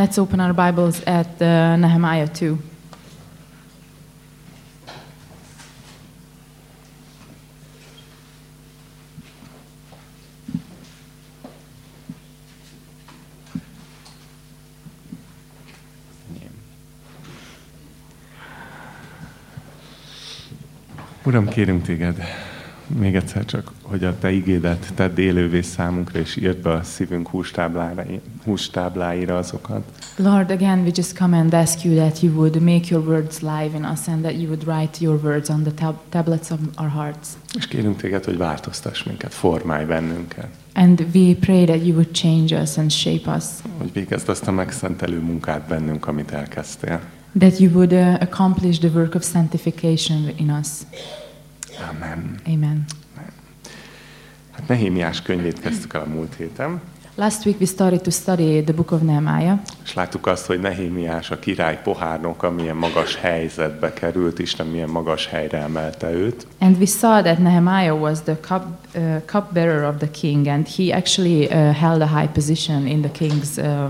Let's open our Bibles at uh, Nehemiah 2. Uram, kérünk téged, még egyszer csak, hogy a te igédet tedd élővé számunkra, és írd be a szívünk hústábláira, hústábláira azokat. Lord, again, we just come and ask you that you would make your words live in us and that you would write your words on the tab- tablets of our hearts. És kérünk téged, hogy változtass minket, formálj bennünket, And we pray that you would change us and shape us, hogy végezd azt a megszentelő munkát bennünk, amit elkezdtél. that you would uh, accomplish the work of sanctification in us. Amen. Amen. Hát Nehémiás könyvét kezdtük el a múlt héten, Last week we started to study the book of Nehemiah, és láttuk azt, hogy Nehémiás a király pohárnoka milyen magas helyzetbe került, Isten milyen magas helyre emelte őt. and we saw that Nehemiah was the cup, uh, cupbearer of the king, and he actually uh, held a high position in the king's uh,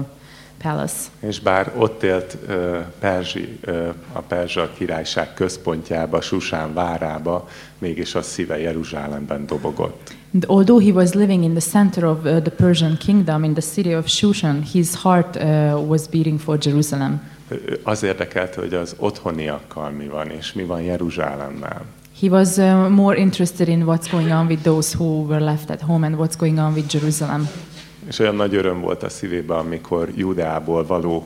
palace. És bár ott élt ö, Perzsi, ö, a Perzsa királyság központjába, Susán várába, mégis a szíve Jeruzsálemben dobogott. And although he was living in the center of uh, the Persian kingdom, in the city of Shushan, his heart uh, was beating for Jerusalem. Az érdekelte, hogy az otthoniakkal mi van, és mi van Jeruzsálemmel. He was uh, more interested in what's going on with those who were left at home and what's going on with Jerusalem. És olyan nagy öröm volt a szívében, amikor Judeából valók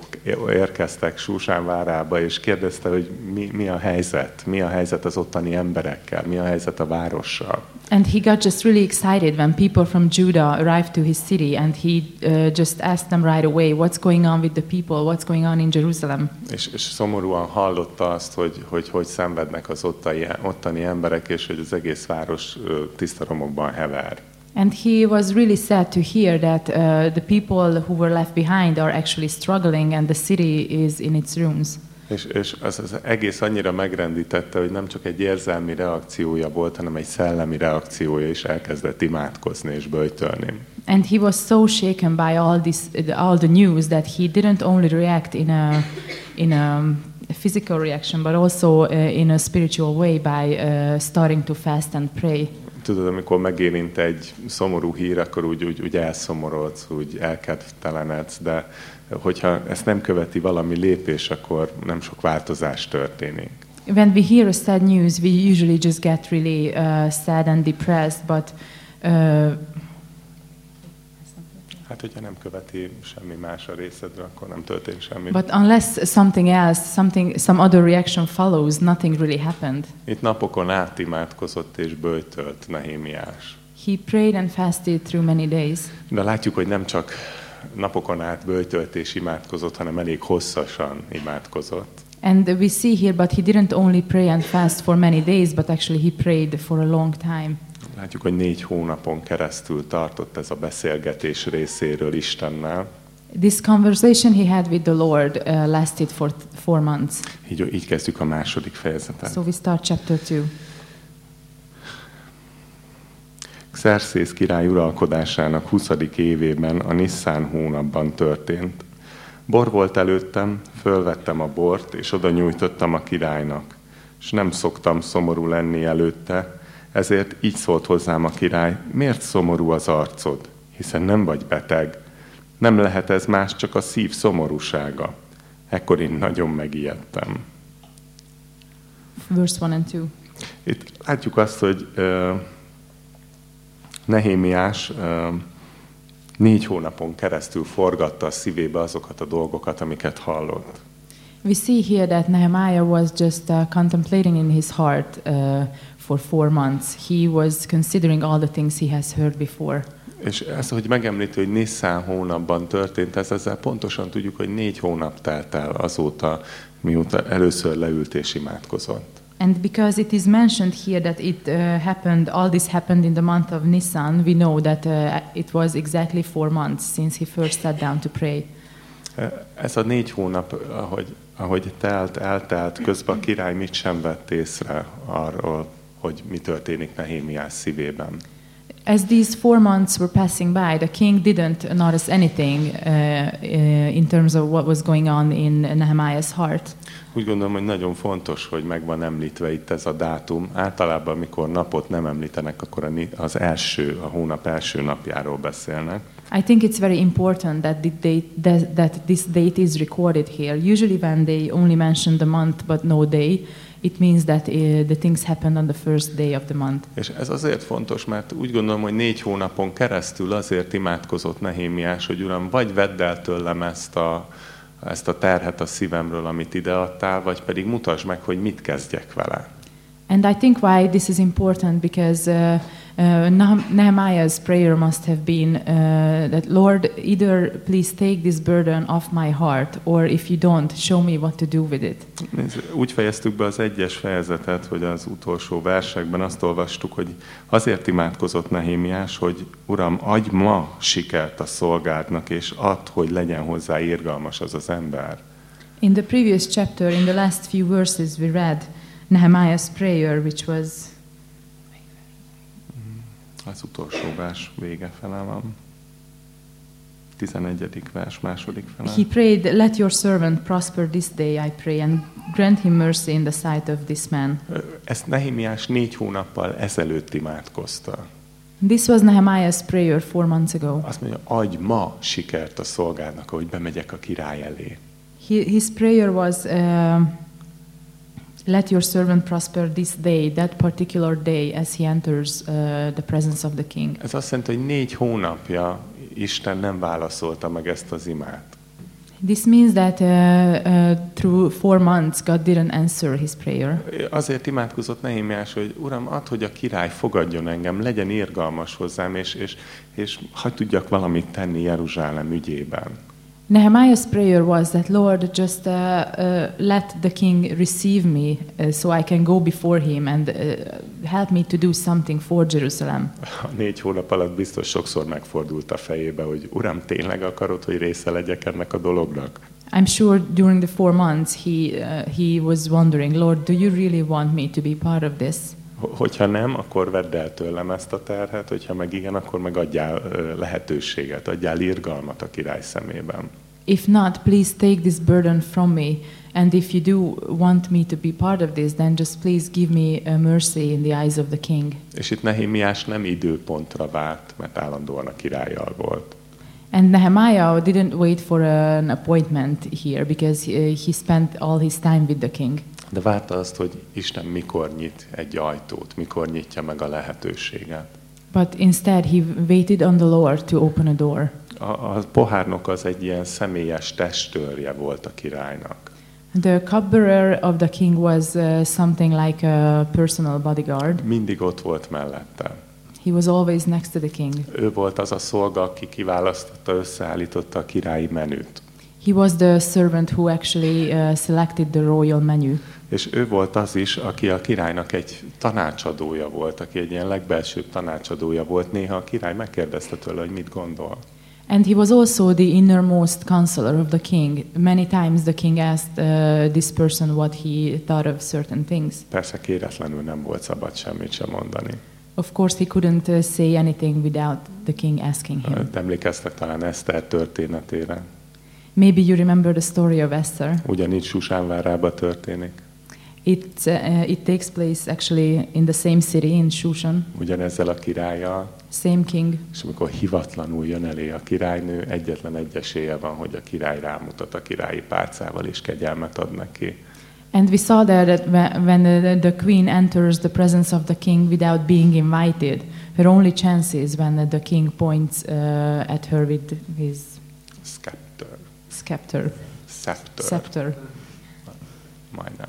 érkeztek Susán várába, és kérdezte, hogy mi, mi a helyzet, mi a helyzet az ottani emberekkel, mi a helyzet a várossal. And he got just really excited when people from Judah arrived to his city, and he uh, just asked them right away, What's going on with the people? What's going on in Jerusalem? És, és szomorúan hallotta azt, hogy hogy, hogy szenvednek az ottani, ottani emberek, és hogy az egész város tiszta romokban hever. And he was really sad to hear that uh, the people who were left behind are actually struggling, and the city is in its ruins. És, és az, az egész annyira megrendítette, hogy nem csak egy érzelmi reakciója volt, hanem egy szellemi reakciója, és elkezdett imádkozni és böjtölni. And he was so shaken by all this, all the news that he didn't only react in a, in a physical reaction, but also uh, in a spiritual way by uh, starting to fast and pray. Tudod, amikor megérint egy szomorú hír, akkor úgy, úgy, úgy elszomorodsz, úgy elkedvtelenedsz, de hogyha ezt nem követi valami lépés, akkor nem sok változás történik. When we hear sad news, we usually just get really uh, sad and depressed, but uh, Hát, hogyha nem követi semmi más a részedre, akkor nem történik semmi. but unless something else, something, some other reaction follows, nothing really happened. Itt napokon át imádkozott és böjtölt Nehémiás. He prayed and fasted through many days. De látjuk, hogy nem csak napokon át böjtölt és imádkozott, hanem elég hosszasan imádkozott. And we see here, but he didn't only pray and fast for many days, but actually he prayed for a long time. Látjuk, hogy négy hónapon keresztül tartott ez a beszélgetés részéről Istennel. This conversation he had with the Lord uh, lasted for four months. Így, így kezdjük a második fejezetet. So we start chapter 2. Xerxész király uralkodásának 20. évében, a Nisszán hónapban történt. Bor volt előttem, fölvettem a bort, és oda nyújtottam a királynak. És nem szoktam szomorú lenni előtte, ezért így szólt hozzám a király, miért szomorú az arcod, hiszen nem vagy beteg. Nem lehet ez más, csak a szív szomorúsága. Ekkor én nagyon megijedtem. Verse 1 and 2. Itt látjuk azt, hogy uh, Nehémiás uh, négy hónapon keresztül forgatta a szívébe azokat a dolgokat, amiket hallott. We see here that Nehemiah was just uh, contemplating in his heart uh, for four months. He was considering all the things he has heard before. És ez, hogy megemlíti, hogy Nisszán hónapban történt, ez ezzel pontosan tudjuk, hogy négy hónap telt el azóta, mióta először leült és imádkozott. And because it is mentioned here that it uh, happened, all this happened in the month of Nisan, we know that uh, it was exactly four months since he first sat down to pray. Ez a négy hónap, ahogy, ahogy telt, eltelt, közben a király mit sem vett észre arról, hogy mi történik Nehémiás szívében. As these four months were passing by, the king didn't notice anything uh, uh, in terms of what was going on in Nehemiah's heart. Úgy gondolom, hogy nagyon fontos, hogy meg van említve itt ez a dátum. Általában, amikor napot nem említenek, akkor az első, a hónap első napjáról beszélnek. I think it's very important that, the date, that, that this date is recorded here. Usually, when they only mention the month but no day, it means that uh, the things happened on the first day of the month. És ez azért fontos, mert úgy gondolom, hogy négy hónapon keresztül azért imádkozott Nehémiás, hogy Uram, vagy vedd el tőlem ezt a, ezt a terhet a szívemről, amit ideadtál, vagy pedig mutasd meg, hogy mit kezdjek vele. And I think why this is important because uh, uh, Nehem- Nehemiah's prayer must have been uh, that Lord, either please take this burden off my heart, or if you don't, show me what to do with it. Úgy fejeztük be az egyes fejezetet, hogy az utolsó versekben azt olvastuk, hogy azért imádkozott Nehémiás, hogy Uram, adj ma sikert a szolgádnak, és add, hogy legyen hozzá irgalmas az az ember. In the previous chapter, in the last few verses, we read Nehemiah's prayer, which was Az utolsó vers vége fele van. 11. vers, második fele. He prayed, Let your servant prosper this day, I pray, and grant him mercy in the sight of this man. Ezt Nehémiás négy hónappal ezelőtt imádkozta. This was Nehemiah's prayer four months ago. Azt mondja, adj ma sikert a szolgádnak, ahogy bemegyek a király elé. His prayer was, uh, Let your servant prosper this day, that particular day, as he enters uh, the presence of the king. Ez azt jelenti, hogy négy hónapja Isten nem válaszolta meg ezt az imát. This means that uh, uh, through four months, God didn't answer his prayer. Azért imádkozott Nehémiás, hogy Uram, add, hogy a király fogadjon engem, legyen irgalmas hozzám, és, és, és hagy tudjak valamit tenni Jeruzsálem ügyében. Nehemiah's prayer was that Lord, just uh, uh, let the king receive me, uh, so I can go before him and uh, help me to do something for Jerusalem. A négy hónap alatt biztos sokszor megfordult a fejébe, hogy Uram, tényleg akarod, hogy része legyek ennek a dolognak? I'm sure during the four months he uh, he was wondering, Lord, do you really want me to be part of this? Ho- Hogyha nem, akkor vedd el tőlem ezt a terhet, hogyha meg igen, akkor meg adjál ö, lehetőséget, adjál irgalmat a király szemében. If not, please take this burden from me. And if you do want me to be part of this, then just please give me a mercy in the eyes of the king. És itt Nehémiás nem időpontra várt, mert állandóan a királlyal volt. And Nehemiah didn't wait for an appointment here because uh, he spent all his time with the king. De várta azt, hogy Isten mikor nyit egy ajtót, mikor nyitja meg a lehetőséget. But instead, he waited on the Lord to open a door. A, a pohárnok az egy ilyen személyes testőrje volt a királynak. The cupbearer of the king was uh, something like a personal bodyguard. Mindig ott volt mellette. He was always next to the king. Ő volt az a szolga, aki kiválasztotta, összeállította a királyi menüt. He was the servant who actually uh, selected the royal menu. És ő volt az is, aki a királynak egy tanácsadója volt, aki egy ilyen legbelsőbb tanácsadója volt. Néha a király megkérdezte tőle, hogy mit gondol. And he was also the innermost counselor of the king. Many times the king asked uh, this person what he thought of certain things. Persze kéretlenül nem volt szabad semmit sem mondani. Of course, he couldn't uh, say anything without the king asking him. Te emlékeztek talán Eszter történetére. Maybe you remember the story of Esther. Ugyanígy Susánvárába történik. It, uh, it takes place actually in the same city, in Shushan, Ugyanezzel a királlyal, same king. és amikor hivatlanul jön elé a királynő, egyetlen egy esélye van, hogy a király rámutat a királyi pálcával, és kegyelmet ad neki. And we saw there that whe- when the, the queen enters the presence of the king without being invited, her only chance is when the king points uh, at her with his Scepter. scepter. Scepter. scepter. Majdnem.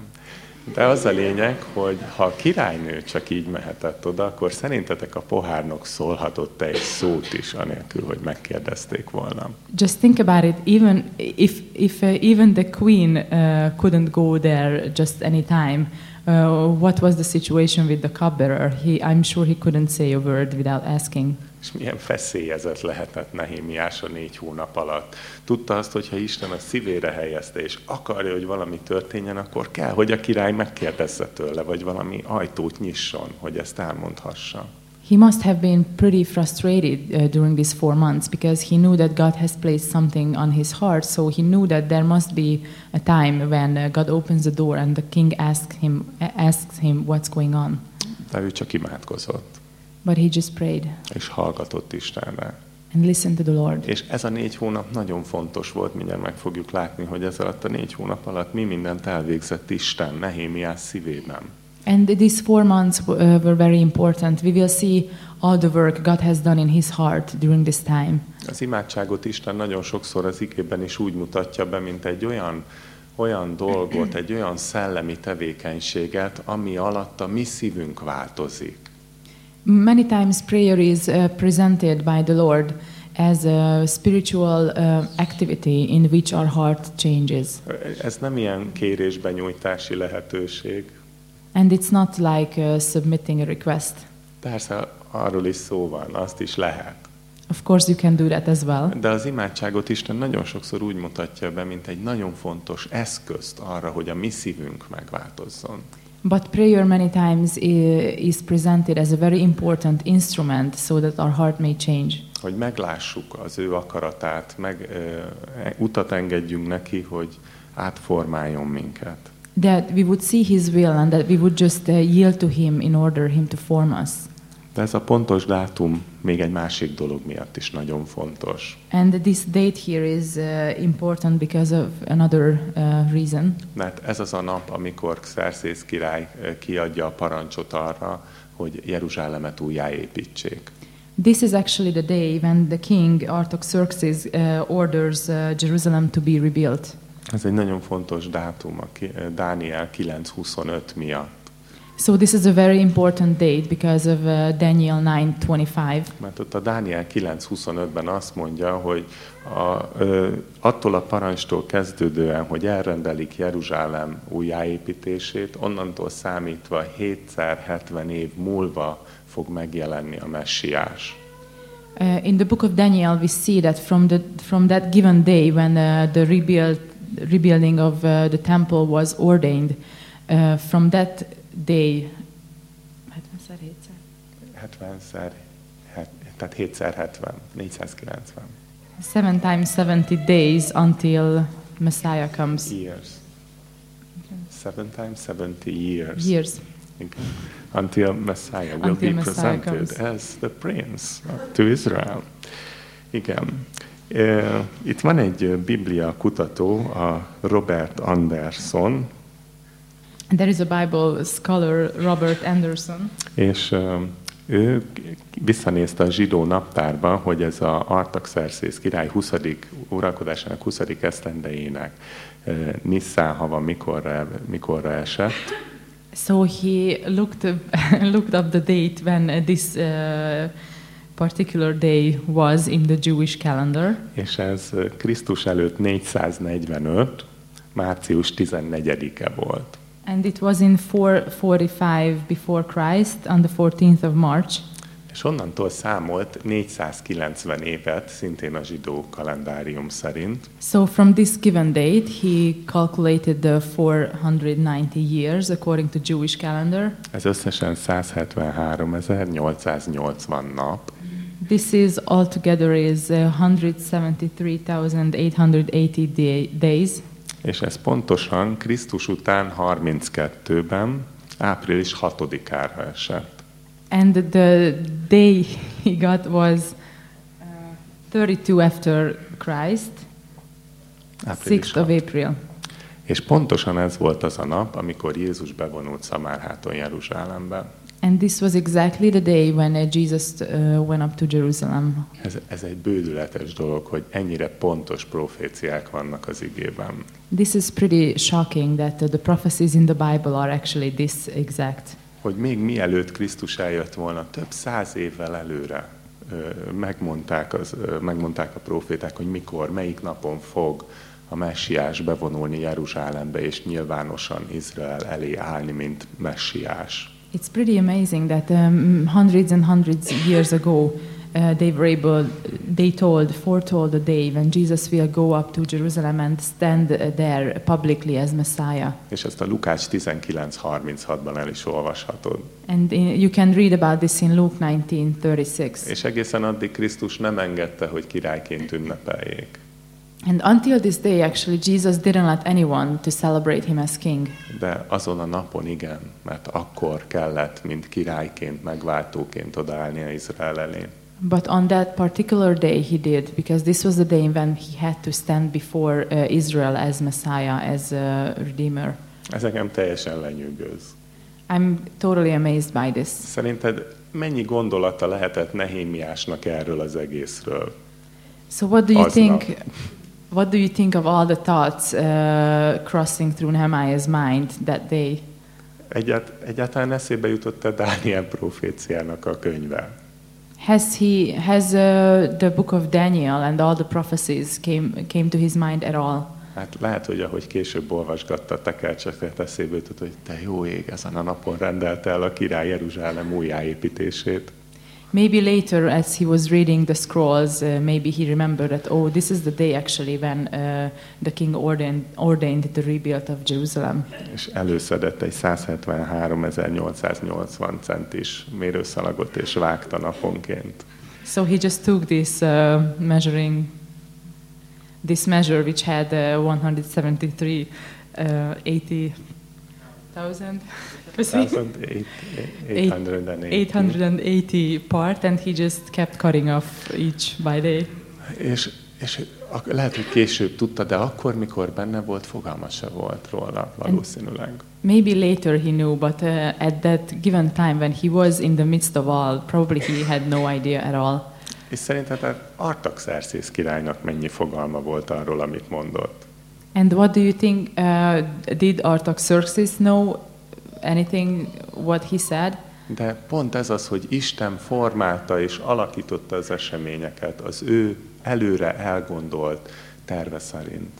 De az a lényeg, hogy ha a királynő csak így mehetett oda, akkor szerintetek a pohárnok szólhatott egy szót is, anélkül, hogy megkérdezték volna. Just think about it. Even if, if uh, even the queen uh, couldn't go there just any time, what was the situation with the cupbearer? He, I'm sure he couldn't say a word without asking. És milyen feszélyezett lehetett Nehémiás a négy hónap alatt. Tudta azt, hogy ha Isten a szívére helyezte, és akarja, hogy valami történjen, akkor kell, hogy a király megkérdezze tőle, vagy valami ajtót nyisson, hogy ezt elmondhassa. He must have been pretty frustrated uh, during these four months because he knew that God has placed something on his heart. So he knew that there must be a time when uh, God opens the door and the king asks him, asks him what's going on. De ő csak imádkozott, But he just prayed és hallgatott Istenre. and listened to the Lord. És ez a négy hónap nagyon fontos volt, mindjárt meg fogjuk látni, hogy ez alatt a négy hónap alatt mi mindent elvégzett Isten Nehémiás szívében. And these four months uh, were very important. We will see all the work God has done in his heart during this time. Az imádságot Isten nagyon sokszor az igében is úgy mutatja be, mint egy olyan, olyan dolgot, egy olyan szellemi tevékenységet, ami alatt a mi szívünk változik. Many times prayer is uh, presented by the Lord as a spiritual uh, activity in which our heart changes. Ez nem ilyen kérésbenyújtási lehetőség. And it's not like uh, submitting a request. Persze arról is szó van, azt is lehet. Of course, you can do that as well. De az imádságot Isten nagyon sokszor úgy mutatja be, mint egy nagyon fontos eszközt arra, hogy a mi szívünk megváltozzon. But prayer many times is presented as a very important instrument so that our heart may change. Hogy meglássuk az ő akaratát, meg ö, utat engedjünk neki, hogy átformáljon minket. That we would see His will and that we would just uh, yield to Him in order Him to form us. De ez a pontos dátum még egy másik dolog miatt is nagyon fontos. And this date here is uh, important because of another uh, reason. Mert ez az a nap, amikor Xerxes király ö, kiadja a parancsot arra, hogy Jeruzsálemet újjáépítsék. This is actually the day when the king Artaxerxes uh, orders uh, Jerusalem to be rebuilt. Ez egy nagyon fontos dátum a Dániel 9.25 miatt. So this is a very important date because of uh, Daniel 9:25. Mert ott a Dániel 9.25-ben azt mondja, hogy a, ö, attól a parancstól kezdődően, hogy elrendelik Jeruzsálem újjáépítését, onnantól számítva 770 év múlva fog megjelenni a messiás. Uh, in the book of Daniel, we see that from the from that given day when uh, the rebuild, rebuilding of uh, the temple was ordained, uh, from that day. 70-szer, het, tehát 7x70, 490 Seven times 70 days until Messiah comes. years. Seven times 70 years. Years. Until Messiah will Until be Messiah presented comes. as the prince to Israel. Igen. Itt van egy biblia kutató, a Robert Anderson, There is a Bible scholar, Robert Anderson, és ő visszanézte a zsidó naptárba, hogy ez a Artaxerxes király 20. uralkodásának 20. esztendejének Nisszán hava mikorra, mikorra esett, So he looked up, looked up the date when this uh, particular day was in the Jewish calendar, és ez Krisztus előtt 445, március 14-e volt. and it was in 445 before Christ on the 14th of March. És onnantól számolt 490 évet, szintén a zsidó kalendárium szerint, So from this given date, he calculated the 490 years according to Jewish calendar. ez összesen 173.880 nap, This is altogether is uh, 173,880 day, days. és ez pontosan Krisztus után 32-ben, április 6-ára esett. And the day he got was uh, 32 after Christ, 6th of 6. April. És pontosan ez volt az a nap, amikor Jézus bevonult Szamárháton Jeruzsálembe. And this was exactly the day when uh, Jesus uh, went up to Jerusalem. Ez, ez egy bődületes dolog, hogy ennyire pontos proféciák vannak az igében. This is pretty shocking that uh, the prophecies in the Bible are actually this exact. hogy még mielőtt Krisztus eljött volna, több száz évvel előre megmondták, az, megmondták a proféták, hogy mikor, melyik napon fog a messiás bevonulni Jeruzsálembe, és nyilvánosan Izrael elé állni, mint messiás. It's pretty amazing that um, hundreds and hundreds years ago, uh, they were able, they told, foretold the day when Jesus will go up to Jerusalem and stand uh, there publicly as Messiah. És ezt a Lukács 19.36-ban el is olvashatod. And in, you can read about this in Luke 19:36. És egészen addig Krisztus nem engedte, hogy királyként ünnepeljék. And until this day, actually, Jesus didn't let anyone to celebrate him as king. De azon a napon igen, mert akkor kellett, mint királyként, megváltóként odaállnia Izrael elé. But on that particular day, he did, because this was the day when he had to stand before uh, Israel as Messiah, as a Redeemer. Ez engem teljesen lenyűgöz. I'm totally amazed by this. Szerinted mennyi gondolata lehetett Nehémiásnak erről az egészről? So, what do you Aznap. think? What do you think of all the thoughts uh, crossing through Nehemiah's mind that day? Egyált, egyáltalán eszébe jutott-e Dániel proféciának a könyve? Has he has uh, the book of Daniel and all the prophecies came came to his mind at all? Hát lehet, hogy ahogy később olvasgatta a tekercseket, eszébe jutott, hogy te jó ég, ezen a napon rendelte el a király Jeruzsálem újjáépítését. Maybe later, as he was reading the scrolls, uh, maybe he remembered that oh, this is the day actually when uh, the king ordained ordained the rebuild of Jerusalem. És előszedett egy 173.880 centis mérőszalagot, és vágta naponként. So he just took this uh, measuring this measure, which had uh, 173, uh, 80,000. Was it? 880. 880 part, and he just kept cutting off each by day. És, és lehet, hogy később tudta, de akkor, mikor benne volt, fogalma se volt róla valószínűleg. Maybe later he knew, but uh, at that given time when he was in the midst of all, probably he had no idea at all. És szerinted Artaxerxes királynak mennyi fogalma volt arról, amit mondott? And what do you think? Uh, did Artaxerxes know anything what he said? De pont ez az, hogy Isten formálta és alakította az eseményeket az ő előre elgondolt terve szerint.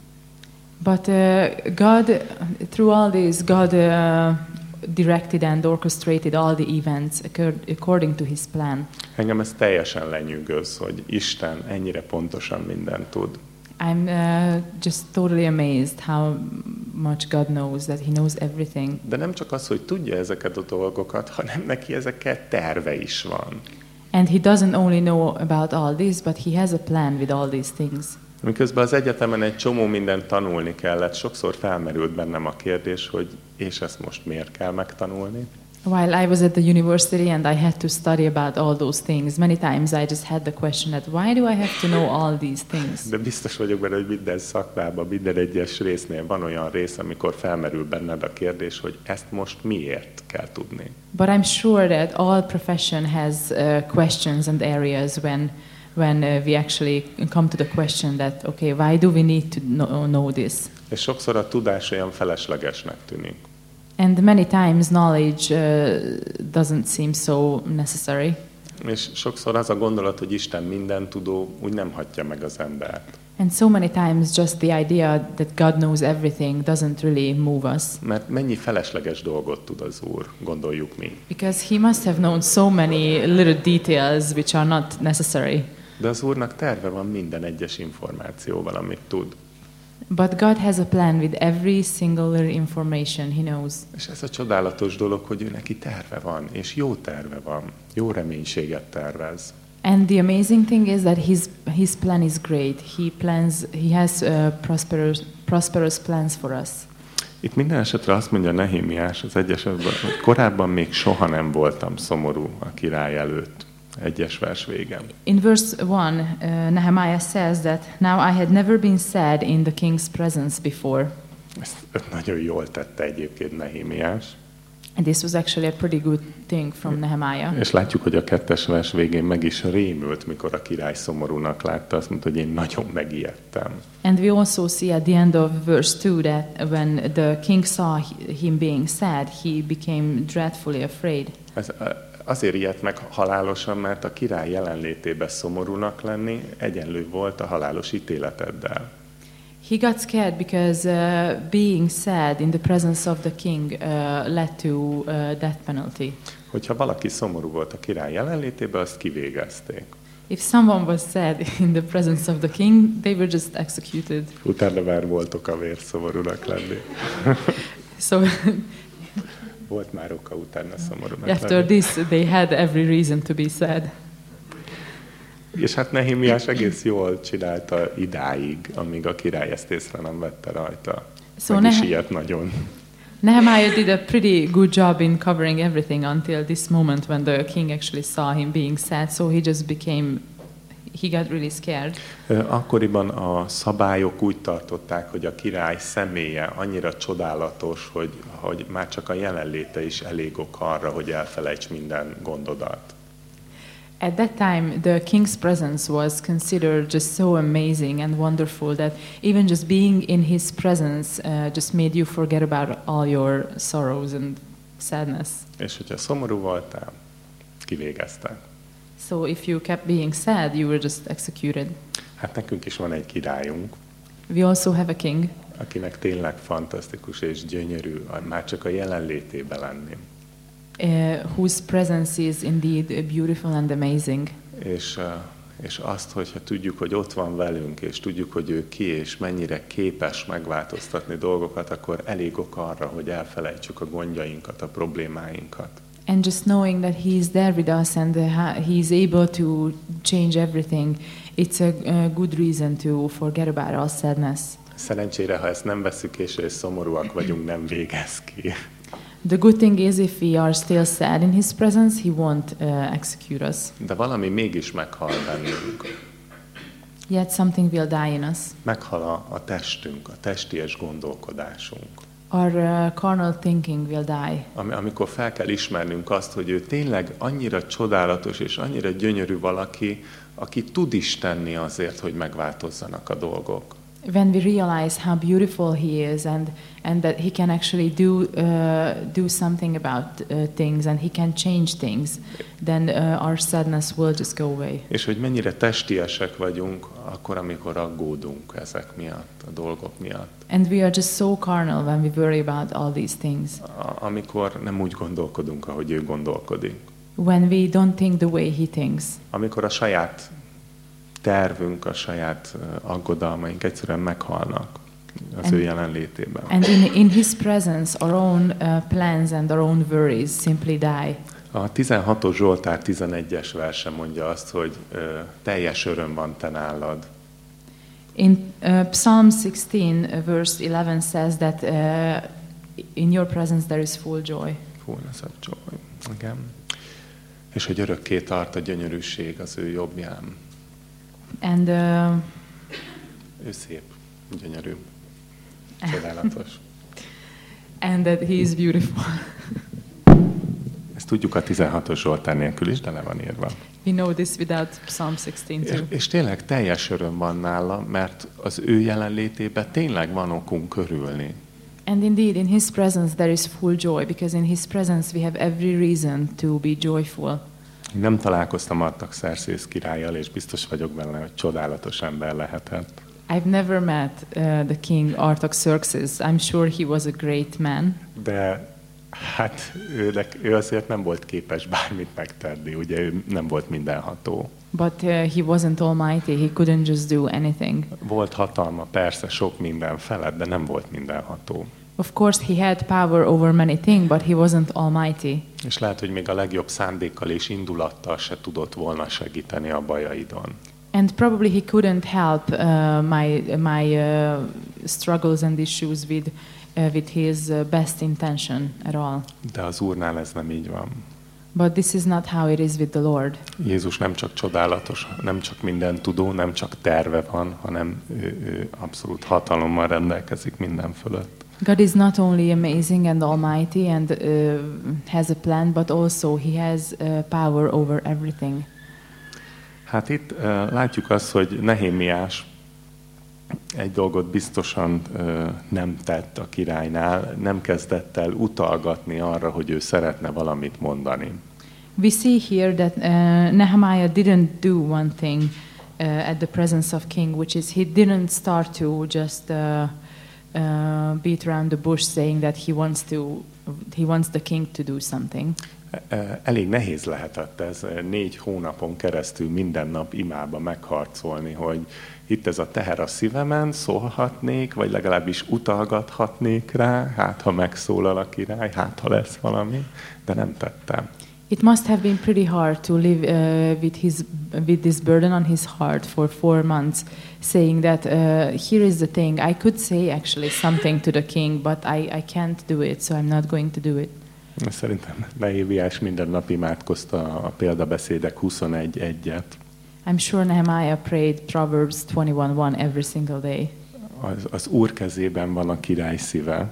But uh, God, through all this, God uh, directed and orchestrated all the events accor- according to His plan. Engem ez teljesen lenyűgöz, hogy Isten ennyire pontosan mindent tud. I'm uh, just totally amazed how much God knows, that He knows everything. De nem csak az, hogy tudja ezeket a dolgokat, hanem neki ezekkel terve is van. And He doesn't only know about all this, but He has a plan with all these things. Miközben az egyetemen egy csomó mindent tanulni kellett, sokszor felmerült bennem a kérdés, hogy és ezt most miért kell megtanulni? While I was at the university and I had to study about all those things, many times I just had the question that why do I have to know all these things? De biztos vagyok benne, hogy minden szakmában, minden egyes résznél van olyan rész, amikor felmerül benned a kérdés, hogy ezt most miért kell tudni. But I'm sure that all profession has uh, questions and areas when when uh, we actually come to the question that okay, why do we need to know, know this? És sokszor a tudás olyan feleslegesnek tűnik. And many times knowledge uh, doesn't seem so necessary. És sokszor az a gondolat, hogy Isten minden tudó, úgy nem hagyja meg az embert. And so many times just the idea that God knows everything doesn't really move us. Mert mennyi felesleges dolgot tud az Úr, gondoljuk mi. Because he must have known so many little details which are not necessary. De az Úrnak terve van minden egyes információval, amit tud. But God has a plan with every little information he knows. És ez a csodálatos dolog, hogy ő neki terve van, és jó terve van, jó reménységet tervez. And the amazing thing is that his his plan is great. He plans he has uh, prosperous prosperous plans for us. Itt minden esetre azt mondja Nehémiás az egyesekben, hogy korábban még soha nem voltam szomorú a király előtt. Egyes vers végem. In verse 1, uh, Nehemiah says that now I had never been sad in the king's presence before. Ezt nagyon jól tette egyébként Nehémiás. And this was actually a pretty good thing from Nehemiah. És látjuk, hogy a kettes vers végén meg is rémült, mikor a király szomorúnak látta, azt mondta, hogy én nagyon megijedtem. And we also see at the end of verse 2 that when the king saw him being sad, he became dreadfully afraid. Ez azért ijedt meg halálosan, mert a király jelenlétében szomorúnak lenni egyenlő volt a halálos ítéleteddel. He got scared because uh, being sad in the presence of the king uh, led to uh, death penalty. Hogyha valaki szomorú volt a király jelenlétében, azt kivégezték. If someone was sad in the presence of the king, they were just executed. Utána már voltok a vérszomorúnak lenni. So Volt már oka utána szomorúnak after this, they had every reason to be sad. És hát Nehemiás egész jól csinálta idáig, amíg a király ezt észre nem vette rajta. So Meg is ilyet nagyon. Nehemiah did a pretty good job in covering everything until this moment when the king actually saw him being sad. So he just became, he got really scared. Akkoriban a szabályok úgy tartották, hogy a király személye annyira csodálatos, hogy, hogy már csak a jelenléte is elég ok arra, hogy elfelejts minden gondodat. At that time, the king's presence was considered just so amazing and wonderful that even just being in his presence uh, just made you forget about all your sorrows and sadness. És hogyha szomorú voltál, kivégeztek. So if you kept being sad, you were just executed. Hát nekünk is van egy királyunk, We also have a king akinek tényleg fantasztikus és gyönyörű már csak a jelenlétében lenni. uh, whose presence is indeed beautiful and amazing. És, eh, és azt, hogyha tudjuk, hogy ott van velünk, és tudjuk, hogy ő ki, és mennyire képes megváltoztatni dolgokat, akkor elég ok arra, hogy elfelejtsük a gondjainkat, a problémáinkat. And just knowing that He is there with us and uh, He is able to change everything, it's a, a good reason to forget about our sadness. Szerencsére, ha ezt nem veszük és szomorúak vagyunk, nem végez ki. The good thing is, if we are still sad in His presence, He won't uh, execute us. De valami mégis meghal bennünk. Yet something will die in us. Meghal a, a testünk, a testies gondolkodásunk. Our uh, carnal thinking will die. Ami, amikor fel kell ismernünk azt, hogy ő tényleg annyira csodálatos és annyira gyönyörű valaki, aki tud is tenni azért, hogy megváltozzanak a dolgok. When we realize how beautiful He is and, and that He can actually do, uh, do something about uh, things and He can change things, then uh, our sadness will just go away. És hogy mennyire testiesek vagyunk, akkor, amikor aggódunk ezek miatt, a dolgok miatt. And we are just so carnal when we worry about all these things. A, amikor nem úgy gondolkodunk, ahogy ő gondolkodik. When we don't think the way He thinks. Amikor a saját tervünk, a saját aggodalmaink egyszerűen meghalnak az ő And- jelenlétében. And in, in His presence, our own uh, plans and our own worries simply die. A 16-os Zsoltár 11-es verse mondja azt, hogy ö, teljes öröm van te nálad. In uh, Psalm 16, uh, verse 11 says that uh, in your presence there is full joy. Fullness of joy. Igen. És hogy örökké tart a gyönyörűség az ő jobbján. And uh, Ő szép, gyönyörű, csodálatos. and that he is beautiful. Ezt tudjuk a 16-os Zsoltár nélkül is, de le van írva. We know this without Psalm 16 És, too. és tényleg teljes öröm van nála, mert az ő jelenlétében tényleg van okunk örülni. And indeed, in his presence there is full joy, because in his presence we have every reason to be joyful. Nem találkoztam Artaxerxes királlyal, és biztos vagyok benne, hogy csodálatos ember lehetett. I've never met uh, the king Artaxerxes. I'm sure he was a great man, De hát ő, ő azért nem volt képes bármit megtenni, ugye ő nem volt mindenható. but uh, he wasn't almighty. He couldn't just do anything. Volt hatalma, persze, sok minden felett, de nem volt mindenható. Of course, he had power over many things, but he wasn't almighty. És lehet, hogy még a legjobb szándékkal és indulattal se tudott volna segíteni a bajaidon. And probably he couldn't help uh, my my uh, struggles and issues with uh, with his uh, best intention at all. De az Úrnál ez nem így van. But this is not how it is with the Lord. Jézus nem csak csodálatos, nem csak minden tudó, nem csak terve van, hanem ő, ő abszolút hatalommal rendelkezik minden fölött. God is not only amazing and almighty and uh, has a plan, but also he has uh, power over everything. Hát itt uh, látjuk azt, hogy Nehémiás egy dolgot biztosan uh, nem tett a királynál, nem kezdett el utalgatni arra, hogy ő szeretne valamit mondani. We see here that uh, Nehemiah didn't do one thing uh, at the presence of king, which is he didn't start to just uh, uh, beat around the bush saying that he wants to he wants the king to do something. E- Elég nehéz lehetett ez e, négy hónapon keresztül minden nap imába megharcolni, hogy itt ez a teher a szívemen, szólhatnék, vagy legalábbis utalgathatnék rá, hát ha megszólal a király, hát ha lesz valami, de nem tettem. It must have been pretty hard to live uh, with his with this burden on his heart for four months, saying that uh, here is the thing. I could say actually something to the king, but I, I can't do it, so I'm not going to do it. Szerintem Nehémiás minden nap imádkozta a példabeszédek 21.1-et. I'm sure Nehemiah prayed Proverbs 21:1 every single day. Az, az Úr kezében van a király szíve,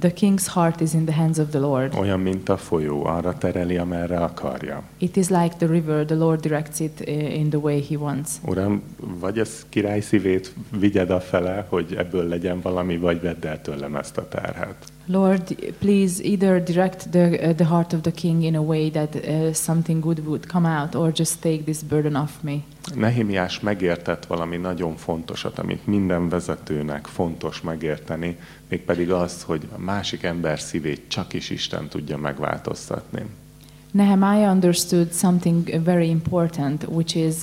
The king's heart is in the hands of the Lord. olyan, mint a folyó, arra tereli, amerre akarja. It is like the river, the Lord directs it uh, in the way he wants. Uram, vagy az király szívét vigyed a fele, hogy ebből legyen valami, vagy vedd el tőlem ezt a terhet. Lord, please either direct the, uh, the heart of the king in a way that uh, something good would come out, or just take this burden off me. Nehemiás megértett valami nagyon fontosat, amit minden vezetőnek fontos megérteni, mégpedig azt, hogy a másik ember szívét csak is Isten tudja megváltoztatni. Nehemiah understood something very important, which is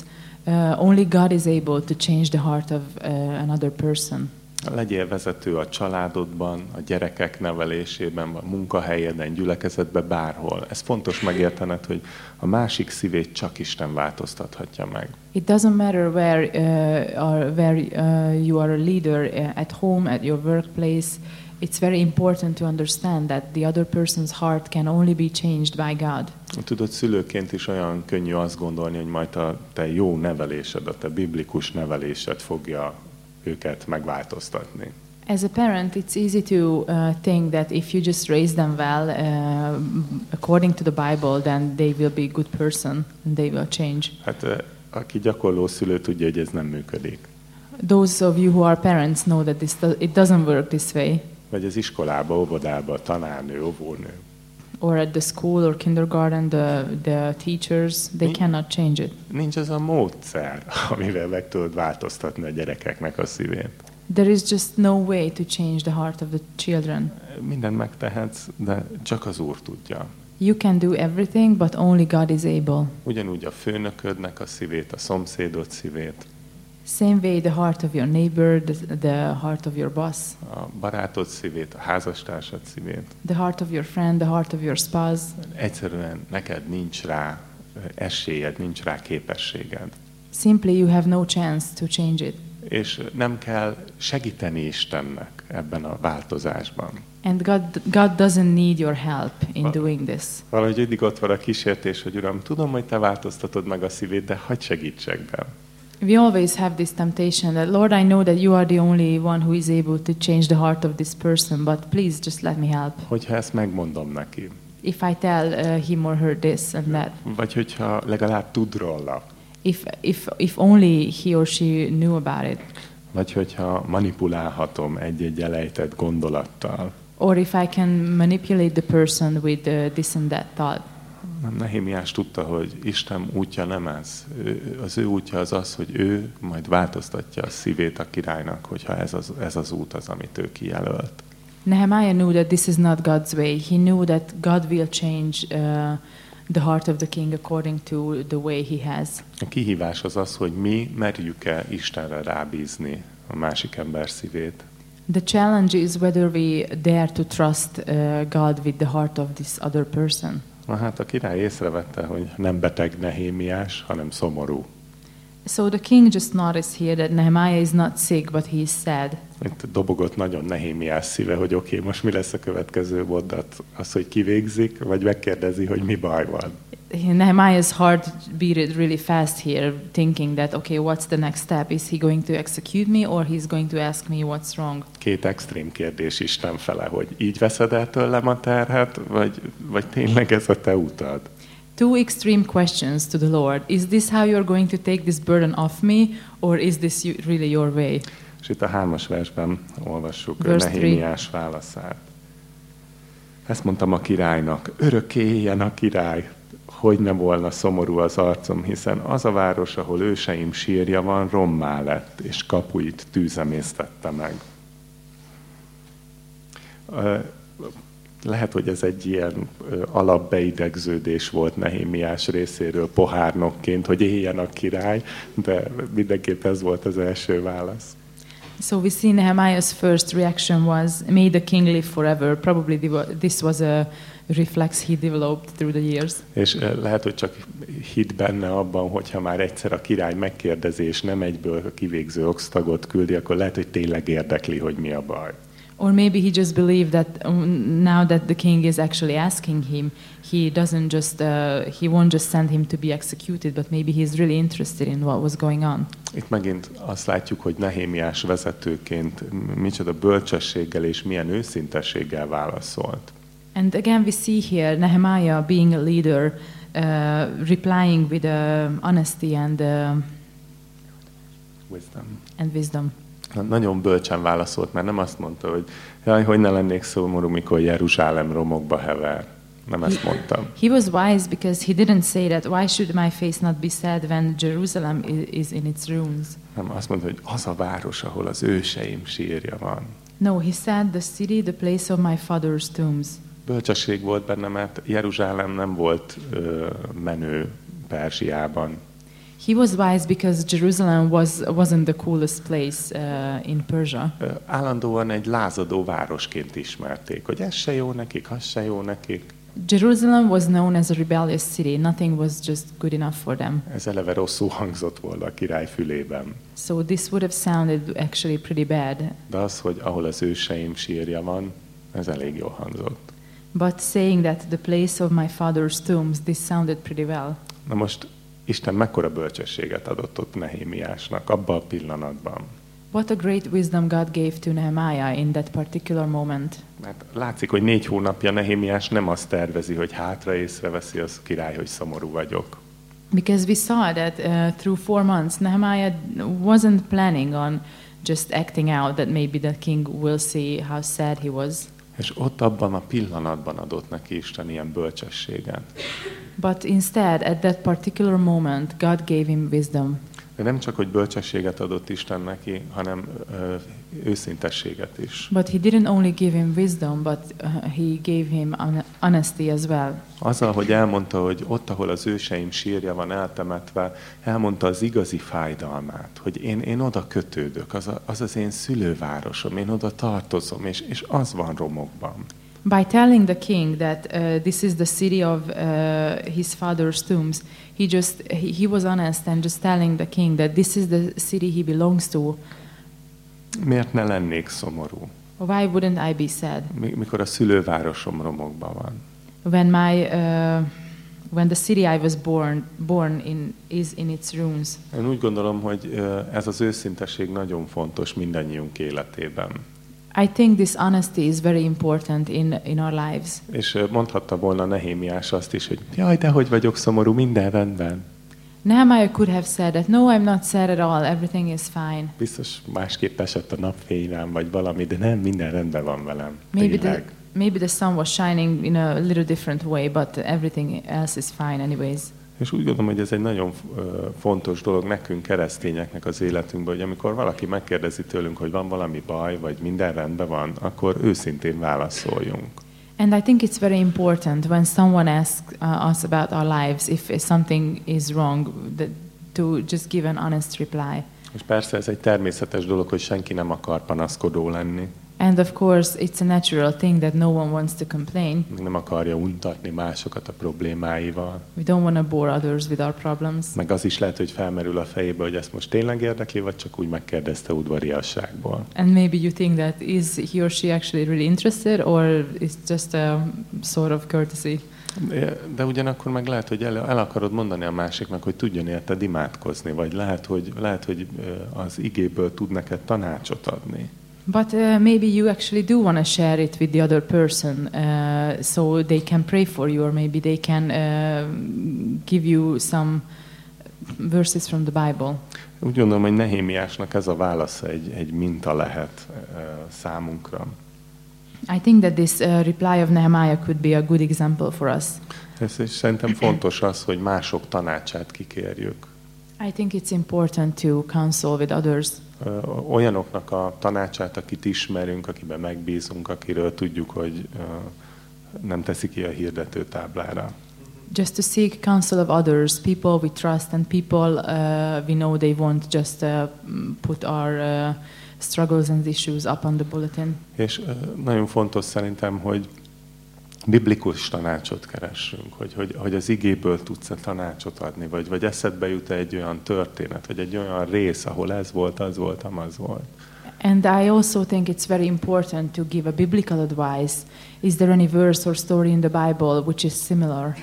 uh, only God is able to change the heart of uh, another person. Legyél vezető a családodban, a gyerekek nevelésében, a munkahelyeden, gyülekezetben, bárhol. Ez fontos megértened, hogy a másik szívét csak Isten változtathatja meg. It doesn't matter where, uh, or where uh, you are a leader uh, at home, at your workplace. It's very important to understand that the other person's heart can only be changed by God. Tudod, szülőként is olyan könnyű azt gondolni, hogy majd a te jó nevelésed, a te biblikus nevelésed fogja őket megváltoztatni. As a parent, it's easy to uh, think that if you just raise them well, uh, according to the Bible, then they will be a good person and they will change. Hát eh, aki gyakorló szülő tudja, hogy ez nem működik. Those of you who are parents know that this it doesn't work this way. Vagy az iskolába, óvodába, tanárnő, óvónő. Or at the school or kindergarten, the, the teachers, they Mi- cannot change it. Nincs az a módszer, amivel meg tudod változtatni a gyerekeknek a szívét. There is just no way to change the heart of the children. Mindent megtehetsz, de csak az Úr tudja. You can do everything, but only God is able. Ugyanúgy a főnöködnek a szívét, a szomszédod szívét, Same way the heart of your neighbor, the, the heart of your boss, a barátod szívét, a házastársad szívét. the heart of your friend, the heart of your spouse. Egyszerűen neked nincs rá esélyed, nincs rá képességed. Simply, you have no chance to change it. És nem kell segíteni Istennek ebben a változásban. And God, God doesn't need your help in doing this. Valahogy eddig ott van a kísértés, hogy Uram, tudom, hogy Te változtatod meg a szívét, de hagyd segítsek be. We always have this temptation that, Lord, I know that you are the only one who is able to change the heart of this person, but please just let me help. Hogyha ezt megmondom neki. If I tell uh, him or her this and that, Vagy hogyha legalább tud róla. if, if, if only he or she knew about it, Vagy hogyha manipulálhatom egy-egy elejtett gondolattal. or if I can manipulate the person with uh, this and that thought. Nehémiás tudta, hogy Isten útja nem ez. Az ő útja az az, hogy ő majd változtatja a szívét a királynak, hogyha ez az, ez az út az, amit ő kijelölt. Nehemiah knew that this is not God's way. He knew that God will change uh, the heart of the king according to the way he has. A kihívás az az, hogy mi merjük-e Istenre rábízni a másik ember szívét. The challenge is whether we dare to trust uh, God with the heart of this other person. Na hát a király észrevette, hogy nem beteg Nehémiás, hanem szomorú. So the king just noticed here that Nehemiah is not sick, but he is sad. Itt dobogott nagyon Nehémiás szíve, hogy oké, okay, most mi lesz a következő mondat? Az, hogy kivégzik, vagy megkérdezi, hogy mi baj van? Nehemiah's heart beat really fast here, thinking that, okay, what's the next step? Is he going to execute me or he's going to ask me what's wrong? Két extrém kérdés Isten fele, hogy így veszed el tőlem a terhet, vagy, vagy tényleg ez a te utad? Two extreme questions to the Lord. Is this how you're going to take this burden off me or is this you- really your way? És itt a hármas versben olvassuk Verse Nehémiás válaszát. Ezt mondtam a királynak, örökké éljen a király, hogy ne volna szomorú az arcom, hiszen az a város, ahol őseim sírja van, rommá lett, és kapuit tűzemésztette meg. Lehet, hogy ez egy ilyen alapbeidegződés volt Nehémiás részéről pohárnokként, hogy éljen a király, de mindenképp ez volt az első válasz. So we see Nehemiah's first reaction was, "May the king live forever." Probably this was a reflex he developed through the years. És lehet, hogy csak hit benne abban, hogyha már egyszer a király megkérdezi, és nem egyből kivégző oxtagot küldi, akkor lehet, hogy tényleg érdekli, hogy mi a baj. Or maybe he just believed that um, now that the king is actually asking him, he doesn't just uh, he won't just send him to be executed, but maybe he's really interested in what was going on. Itt megint azt látjuk, hogy Nehémiás vezetőként micsoda bölcsességgel és milyen őszintességgel válaszolt. And again, we see here Nehemiah being a leader, uh, replying with uh, honesty and uh, Wisdom. and wisdom. Nagyon bölcsen válaszolt, mert nem azt mondta, hogy jaj, hogy ne lennék szomorú, mikor Jeruzsálem romokba hever. Nem ezt mondtam. He was wise because he didn't say that. Why should my face not be sad when Jerusalem is in its ruins? Nem azt mondta, hogy az a város, ahol az őseim sírja van. No, he said, "The city, the place of my father's tombs." Bölcsesség volt benne, mert Jeruzsálem nem volt ö, menő Perzsiában. He was wise because Jerusalem was wasn't the coolest place uh, in Persia. Állandóan egy lázadó városként ismerték, hogy ez se jó nekik, az se jó nekik. Jerusalem was known as a rebellious city. Nothing was just good enough for them. Ez eleve rosszul hangzott volna a király fülében. So this would have sounded actually pretty bad. De az, hogy ahol az őseim sírja van, ez elég jól hangzott. But saying that the place of my father's tombs, this sounded pretty well. Na most Isten mekkora bölcsességet adott ott Nehémiásnak abban a pillanatban. What a great wisdom God gave to Nehemiah in that particular moment. Mert látszik, hogy négy hónapja Nehémiás nem azt tervezi, hogy hátra észreveszi az király, hogy szomorú vagyok. Because we saw that uh, through four months, Nehemiah wasn't planning on just acting out that maybe the king will see how sad he was. És ott abban a pillanatban adott neki Isten ilyen bölcsességet. But instead, at that particular moment, God gave him wisdom. De nem csak, hogy bölcsességet adott Isten neki, hanem ö, őszintességet is. But he didn't only give him wisdom, but uh, he gave him hon- honesty as well. Azzal, hogy elmondta, hogy ott, ahol az őseim sírja van eltemetve, elmondta az igazi fájdalmát, hogy én, én oda kötődök, az, a, az az én szülővárosom, én oda tartozom, és, és az van romokban. By telling the king that uh, this is the city of uh, his father's tombs, he just he, he was honest and just telling the king that this is the city he belongs to. Miért ne lennék szomorú, Why wouldn't I be sad mi- mikor a szülővárosom romokban van? when my uh, when the city I was born born in is in its ruins? Én úgy gondolom, hogy ö, ez az őszintesség nagyon fontos mindannyiunk életében. I think this honesty is very important in in our lives. És mondhatta volna Nehémiás azt is, hogy jaj, de hogy vagyok szomorú, minden rendben. Nehemiah could have said that, no, I'm not sad at all, everything is fine. Biztos másképp esett a napfény rám, vagy valami, de nem, minden rendben van velem. Maybe the, maybe the sun was shining in a little different way, but everything else is fine anyways. És úgy gondolom, hogy ez egy nagyon fontos dolog nekünk, keresztényeknek az életünkben, hogy amikor valaki megkérdezi tőlünk, hogy van valami baj, vagy minden rendben van, akkor őszintén válaszoljunk. And I think it's very important when someone asks uh, us about our lives if something is wrong that, to just give an honest reply. És persze ez egy természetes dolog, hogy senki nem akar panaszkodó lenni, And of course, it's a natural thing that no one wants to complain. meg nem akarja untatni másokat a problémáival. We don't want to bore others with our problems. Meg az is lehet, hogy felmerül a fejébe, hogy ezt most tényleg érdekli, vagy csak úgy megkérdezte udvariasságból. And maybe you think that is he or she actually really interested, or it's just a sort of courtesy. De, de ugyanakkor meg lehet, hogy el, el akarod mondani a másiknak, hogy tudjon érted imádkozni, vagy lehet, hogy, lehet, hogy az igéből tud neked tanácsot adni. But uh, maybe you actually do want to share it with the other person, uh, so they can pray for you, or maybe they can uh, give you some verses from the Bible. Úgy gondolom, hogy Nehémiásnak ez a válasza egy, egy minta lehet ö, számunkra. I think that this uh, reply of Nehemiah could be a good example for us. Ez, és szerintem fontos az, hogy mások tanácsát kikérjük. I think it's important to counsel with others, Olyanoknak a tanácsát, akit ismerünk, akiben megbízunk, akiről tudjuk, hogy nem teszi ki a hirdető táblára. Just to seek counsel of others, people we trust, and people uh, we know they won't just uh, put our uh, struggles and issues up on the bulletin. És ö, nagyon fontos szerintem, hogy biblikus tanácsot keressünk, hogy, hogy, hogy az igéből tudsz-e tanácsot adni, vagy, vagy eszedbe jut -e egy olyan történet, vagy egy olyan rész, ahol ez volt, az volt, amaz volt. And I also think it's very important to give a biblical advice. Is there any verse or story in the Bible which is similar?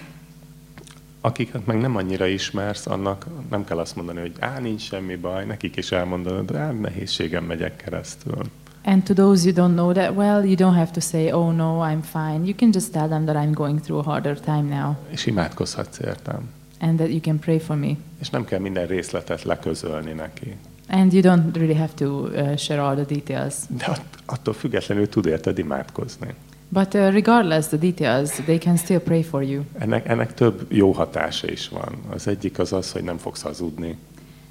Akiket meg nem annyira ismersz, annak nem kell azt mondani, hogy á, nincs semmi baj, nekik is elmondanod, á, nehézségem megyek keresztül. And to those you don't know that well, you don't have to say, oh no, I'm fine. You can just tell them that I'm going through a harder time now És imádkozhatsz értem. and that you can pray for me. És nem kell minden részletet leközölni neki. And you don't really have to uh, share all the details. De att- attól függetlenül tud érted imádkozni. But uh, regardless the details, they can still pray for you. Ennek, ennek több jó hatása is van. Az egyik az az, hogy nem fogsz hazudni.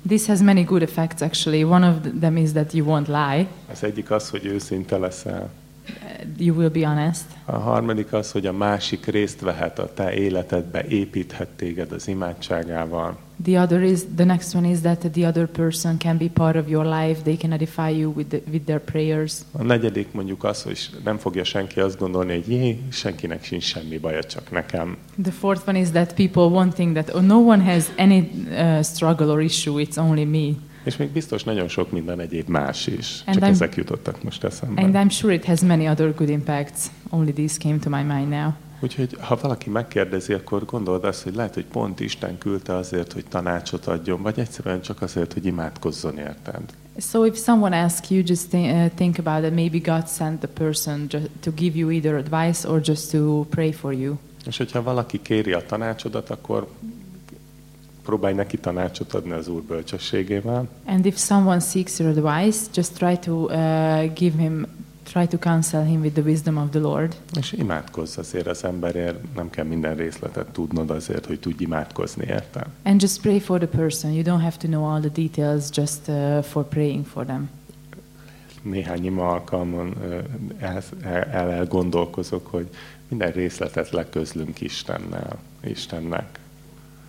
This has many good effects actually. One of them is that you won't lie, Az egyik az, hogy őszinte leszel. uh, you will be honest. A harmadik az, hogy a másik részt vehet a te életedbe, építhet téged az imádságával. The other is the next one is that the other person can be part of your life. They can edify you with the, with their prayers. A negyedik mondjuk az, hogy nem fogja senki azt gondolni, hogy jé, senkinek sincs semmi baja, csak nekem. The fourth one is that people won't think that oh, no one has any uh, struggle or issue. It's only me. És még biztos nagyon sok minden egyéb más is. And Csak I'm- ezek jutottak most eszembe. And I'm sure it has many other good impacts. Only these came to my mind now. Úgyhogy ha valaki megkérdezi, akkor gondold azt, hogy lehet, hogy pont Isten küldte azért, hogy tanácsot adjon, vagy egyszerűen csak azért, hogy imádkozzon érted. So if someone asks you, just think, uh, think about it. Maybe God sent the person just to give you either advice or just to pray for you. És hogyha valaki kéri a tanácsodat, akkor próbálj neki tanácsot adni az Úr bölcsességével, And if someone seeks your advice, just try to uh, give him, try to counsel him with the wisdom of the Lord. és imádkozz azért az emberért, nem kell minden részletet tudnod azért, hogy tudj imádkozni érte. And just pray for the person. You don't have to know all the details just uh, for praying for them. Néhány ima alkalmon el, el gondolkozok, hogy minden részletet leközlünk Istennel, Istennek.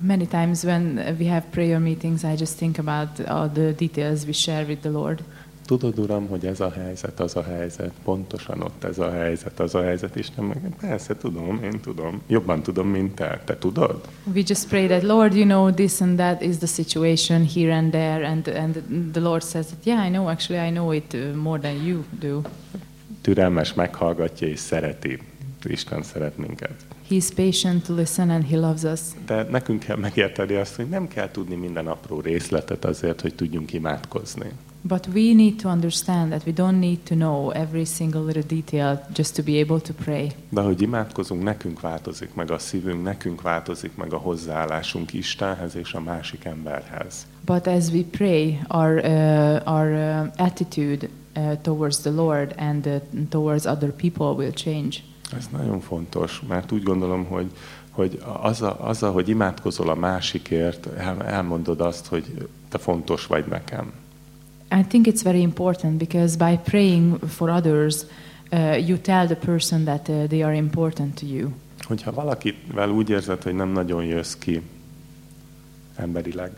Many times when we have prayer meetings, I just think about all the details we share with the Lord. Tudod, Uram, hogy ez a helyzet, az a helyzet, pontosan ott ez a helyzet, az a helyzet, Isten meg, persze tudom, én tudom, jobban tudom, mint te. Te tudod? We just pray that, Lord, you know, this and that is the situation here and there. And, and the Lord says that, yeah, I know, actually, I know it uh, more than you do. Türelmes, meghallgatja és szereti. Isten szeret minket. He's patient to listen and He loves us. De nekünk kell megérteni azt, hogy nem kell tudni minden apró részletet azért, hogy tudjunk imádkozni. But we need to understand that we don't need to know every single little detail just to be able to pray. De hogy imádkozunk, nekünk változik meg a szívünk, nekünk változik meg a hozzáállásunk Istenhez és a másik emberhez. But as we pray, our, uh, our uh, attitude uh, towards the Lord and uh, towards other people will change. Ez nagyon fontos, mert úgy gondolom, hogy, hogy az, a, az a, hogy imádkozol a másikért, el, elmondod azt, hogy te fontos vagy nekem. I think it's very important because by praying for others, uh, you tell the person that uh, they are important to you. Hogyha valakivel úgy érzed, hogy nem nagyon jössz ki emberileg,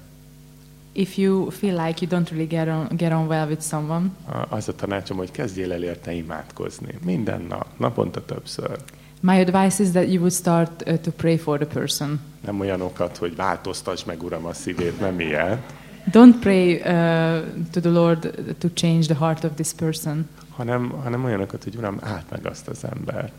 If you feel like you don't really get on, get on well with someone, az a tanácsom, hogy kezdjél el érte imádkozni. Minden nap, naponta többször. my advice is that you would start uh, to pray for the person. Nem olyanokat, hogy változtass meg, Uram, a szívét, nem ilyen, Don't pray uh, to the Lord to change the heart of this person, hanem, hanem olyanokat, hogy Uram, áld meg azt az embert.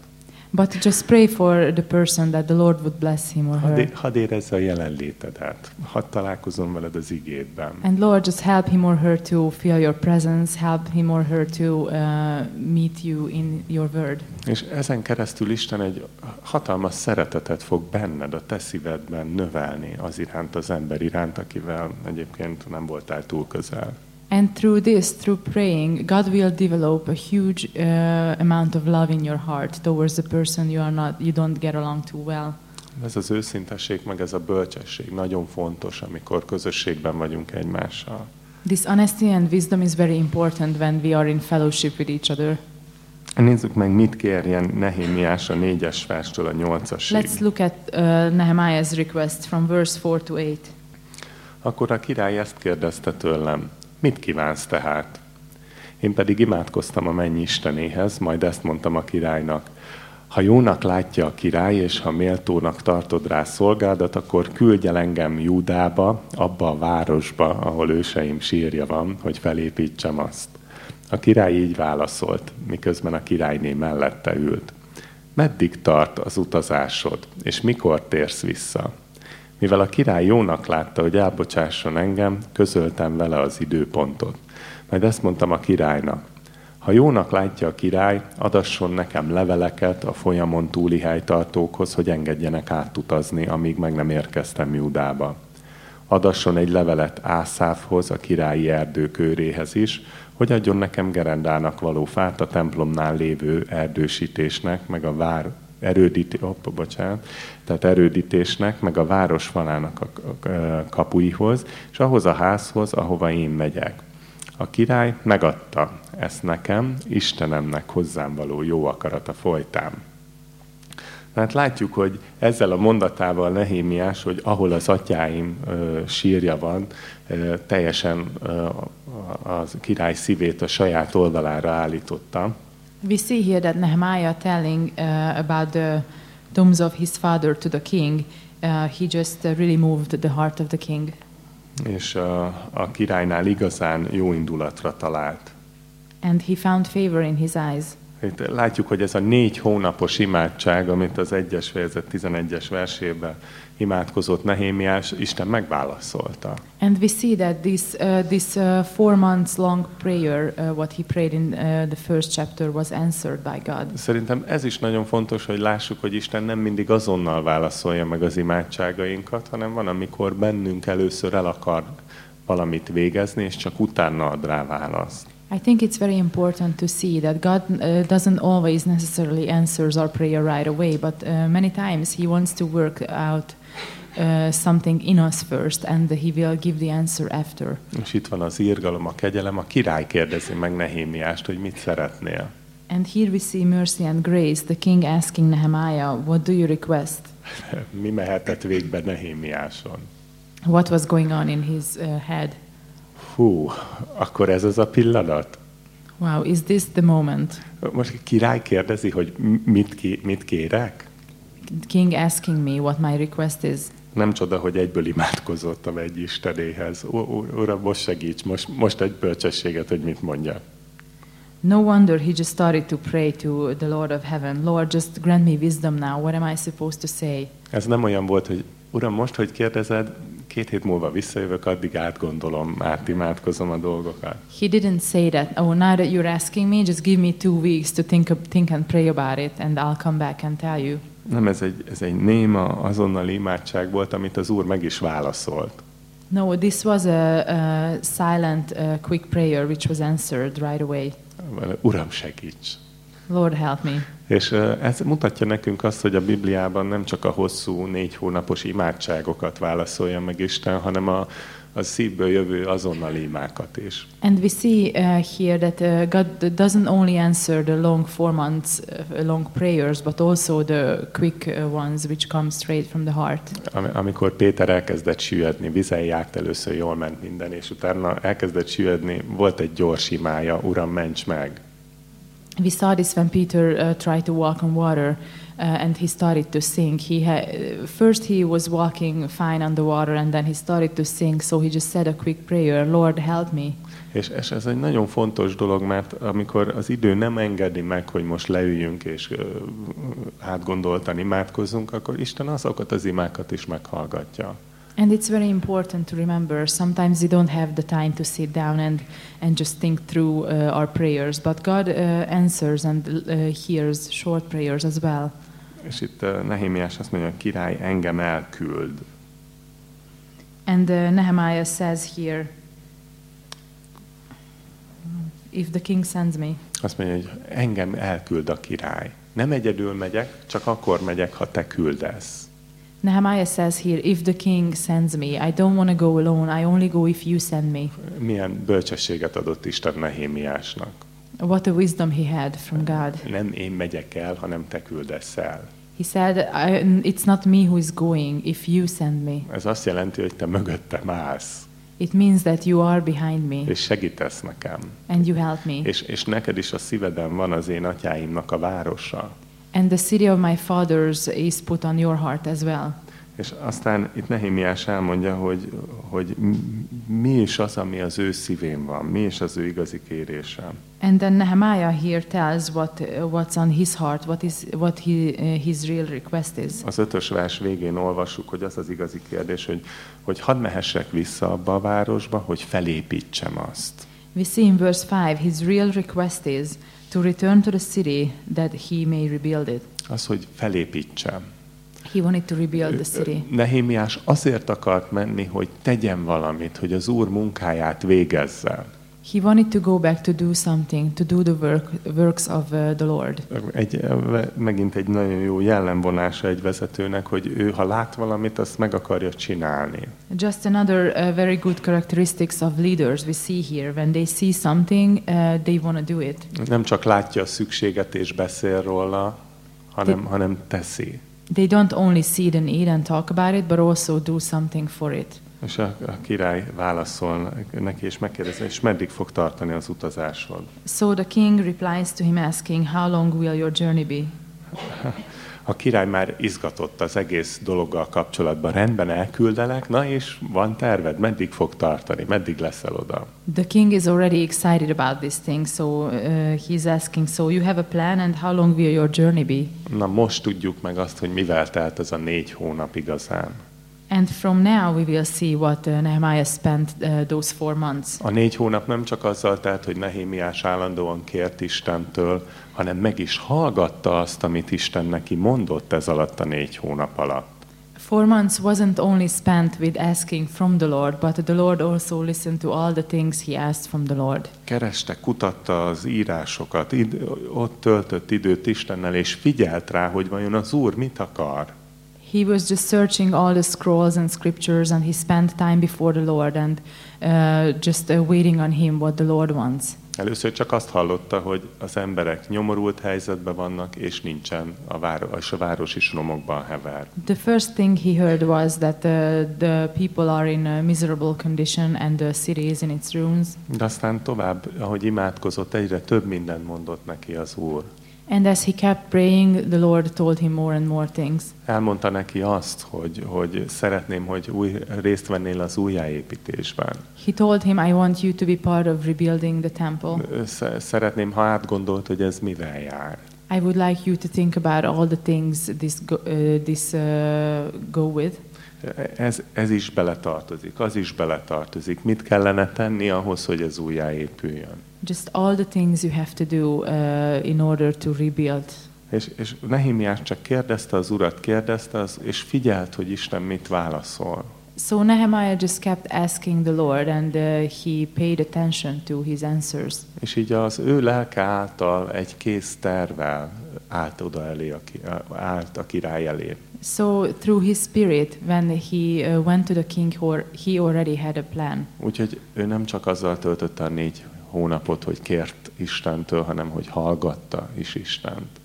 But just pray for the person that the Lord would bless him or her. hadd érezze a jelenlétedet. Hadd találkozom veled az igédben. And Lord, just help him or her to feel your presence, help him or her to uh, meet you in your word. És ezen keresztül Isten egy hatalmas szeretetet fog benned, a te szívedben növelni az iránt, az ember iránt, akivel egyébként nem voltál túl közel. And through this, through praying, God will develop a huge uh, amount of love in your heart towards the person you are not, you don't get along too well. Ez az őszintesség, meg ez a bölcsesség nagyon fontos, amikor közösségben vagyunk egymással. This honesty and wisdom is very important when we are in fellowship with each other. Nézzük meg, mit kérjen Nehémiás a négyes verstől a nyolcasig. Let's look at uh, Nehemiah's request from verse 4 to 8. Akkor a király ezt kérdezte tőlem, mit kívánsz tehát? Én pedig imádkoztam a mennyi istenéhez, majd ezt mondtam a királynak. Ha jónak látja a király, és ha méltónak tartod rá szolgádat, akkor küldj el engem Júdába, abba a városba, ahol őseim sírja van, hogy felépítsem azt. A király így válaszolt, miközben a királyné mellette ült. Meddig tart az utazásod, és mikor térsz vissza? Mivel a király jónak látta, hogy elbocsásson engem, közöltem vele az időpontot. Majd ezt mondtam a királynak. Ha jónak látja a király, adasson nekem leveleket a folyamon túli helytartókhoz, hogy engedjenek átutazni, amíg meg nem érkeztem Júdába. Adasson egy levelet Ászávhoz, a királyi erdőköréhez is, hogy adjon nekem gerendának való fát a templomnál lévő erdősítésnek, meg a vár erődíti, opa, bocsánat, tehát erődítésnek, meg a város falának a kapuihoz, és ahhoz a házhoz, ahova én megyek. A király megadta ezt nekem, Istenemnek hozzám való jó akarata folytán. Hát látjuk, hogy ezzel a mondatával Nehémiás, hogy ahol az atyáim sírja van, teljesen a király szívét a saját oldalára állította. We see here that Nehemiah telling uh, about the tombs of his father to the king, uh, he just uh, really moved the heart of the king. És a, a királynál igazán jó indulatra talált. And he found favor in his eyes. Itt látjuk, hogy ez a négy hónapos imádság, amit az egyes fejezet 11-es versében imádkozott Nehémiás, Isten megválaszolta. And we see that this uh, this uh, four months long prayer, uh, what he prayed in uh, the first chapter, was answered by God. Szerintem ez is nagyon fontos, hogy lássuk, hogy Isten nem mindig azonnal válaszolja meg az imádságainkat, hanem van, amikor bennünk először el akar valamit végezni, és csak utána ad rá választ. I think it's very important to see that God uh, doesn't always necessarily answers our prayer right away, but uh, many times He wants to work out uh, something in us first, and He will give the answer after. És itt van az írgalom, a kegyelem, a király kérdezi meg Nehémiást, hogy mit szeretnél. And here we see mercy and grace, the king asking Nehemiah, What do you request? Mi mehetett végbe Nehémiáson? What was going on in his uh, head? Hú, akkor ez az a pillanat? Wow, is this the moment? Most király kérdezi, hogy mit, ki, mit kérek? King asking me what my request is. Nem csoda, hogy egyből imádkozott a egy istenéhez. Uram, most segíts, most, most egy bölcsességet, hogy mit mondja. No wonder he just started to pray to the Lord of heaven. Lord, just grant me wisdom now. What am I supposed to say? Ez nem olyan volt, hogy Uram, most, hogy kérdezed, két hét múlva visszajövök, addig átgondolom, átimádkozom a dolgokat. He didn't say that, oh, now that you're asking me, just give me two weeks to think, think and pray about it, and I'll come back and tell you. Nem, ez egy, ez egy néma, azonnali imádság volt, amit az Úr meg is válaszolt. No, this was a, a silent, uh, quick prayer which was answered right away. Uram, segíts! Lord help me. És ez mutatja nekünk azt, hogy a Bibliában nem csak a hosszú négy hónapos imádságokat válaszolja meg Isten, hanem a, a szívből jövő azonnali imákat is. And we see uh, here that uh, God doesn't only answer the long four months uh, long prayers, but also the quick uh, ones which come straight from the heart. Am amikor Péter elkezdett süllyedni, vizen járt először jól ment minden, és utána elkezdett süllyedni, volt egy gyors imája, Uram, ments meg! We saw this when Peter uh, tried to walk on water uh, and he started to sink. He ha- first he was walking fine on the water and then he started to sink. So he just said a quick prayer, Lord, help me. És, és ez egy nagyon fontos dolog, mert amikor az idő nem engedi meg, hogy most leüljünk és uh, átgondoltan imádkozzunk, akkor Isten azokat az imákat is meghallgatja. And it's very important to remember sometimes we don't have the time to sit down and, and just think through uh, our prayers, but God uh, answers and uh, hears short prayers as well. És itt uh, Nehemiás azt mondja, király engem elküld. And uh, Nehemiah says here, if the king sends me. Azt mondja, hogy engem elküld a király. Nem egyedül megyek, csak akkor megyek, ha te küldesz. Nehemiah says here, if the king sends me, I don't want to go alone, I only go if you send me. Milyen bölcsességet adott Isten Nehémiásnak. What a wisdom he had from God. Nem én megyek el, hanem te küldesz el. He said, I, It's not me who is going, if you send me. Ez azt jelenti, hogy te mögöttem állsz, It means that you are behind me és segítesz nekem. and you help me. És, és neked is a szíveden van az én atyáimnak a városa. And the city of my fathers is put on your heart as well. És aztán itt Nehemiás elmondja, hogy, hogy mi is az, ami az ő szívén van, mi is az ő igazi kérése. And then Nehemiah here tells what what's on his heart, what is what he his real request is. Az ötös vers végén olvassuk, hogy az az igazi kérdés, hogy, hogy hadd mehessek vissza abba a városba, hogy felépítsem azt. We see in verse 5 his real request is to return to the city that he may rebuild it. Az, hogy felépítsem. He wanted to rebuild the city. Nehémiás azért akart menni, hogy tegyen valamit, hogy az Úr munkáját végezze. He wanted to go back to do something, to do the work, works of uh, the Lord. Egy, megint egy nagyon jó jellemvonása egy vezetőnek, hogy ő, ha lát valamit, azt meg akarja csinálni. Just another uh, very good characteristics of leaders we see here. When they see something, uh, they want to do it. Nem csak látja a szükséget és beszél róla, hanem, hanem teszi. They don't only see the need and talk about it, but also do something for it. És a, a király válaszol neki, és megkérdezi, és meddig fog tartani az utazásod? So the king replies to him asking, How long will your journey be? A király már izgatott az egész dologgal kapcsolatban. Rendben elküldelek, na és van terved, meddig fog tartani, meddig leszel oda? The king is already excited about this thing, so uh, he's asking, So you have a plan, and how long will your journey be? Na most tudjuk meg azt, hogy mivel telt ez a négy hónap igazán. And from now we will see what uh, Nehemiah spent uh, those four months. A négy hónap nem csak azzal telt, hogy Nehémiás állandóan kért Istentől, hanem meg is hallgatta azt, amit Isten neki mondott ez alatt a négy hónap alatt. Four months wasn't only spent with asking from the Lord, but the Lord also listened to all the things he asked from the Lord. Kereste, kutatta az írásokat, id- ott töltött időt Istennel, és figyelt rá, hogy vajon az Úr mit akar. He was just searching all the scrolls and scriptures, and he spent time before the Lord and uh, just uh, waiting on him what the Lord wants. Először csak azt hallotta, hogy az emberek nyomorult helyzetben vannak, és nincsen a város, és a város is romokban hever. The first thing he heard was that uh, the people are in a miserable condition and the city is in its ruins. De aztán tovább, ahogy imádkozott, egyre több mindent mondott neki az Úr. And as he kept praying, the Lord told him more and more things. Elmondta neki azt, hogy, hogy szeretném, hogy új, részt vennél az újjáépítésben. He told him, I want you to be part of rebuilding the temple. Sz- Szeretném, ha átgondolt, hogy ez mivel jár. I would like you to think about all the things this go, uh, this uh, go with. Ez, ez is beletartozik, az is beletartozik. Mit kellene tenni ahhoz, hogy ez újjáépüljön? Just all the things you have to do uh, in order to rebuild. És, és Nehemiás csak kérdezte az urat, kérdezte, az, és figyelt, hogy Isten mit válaszol. So Nehemiah just kept asking the Lord, and uh, he paid attention to his answers. És így az ő lelke által egy kész tervel állt oda elé, a, állt a király elé. So through his spirit, when he uh, went to the king, he already had a plan. Úgyhogy ő nem csak azzal töltötte a négy hónapot, hogy kért Istentől, hanem hogy hallgatta is Istent.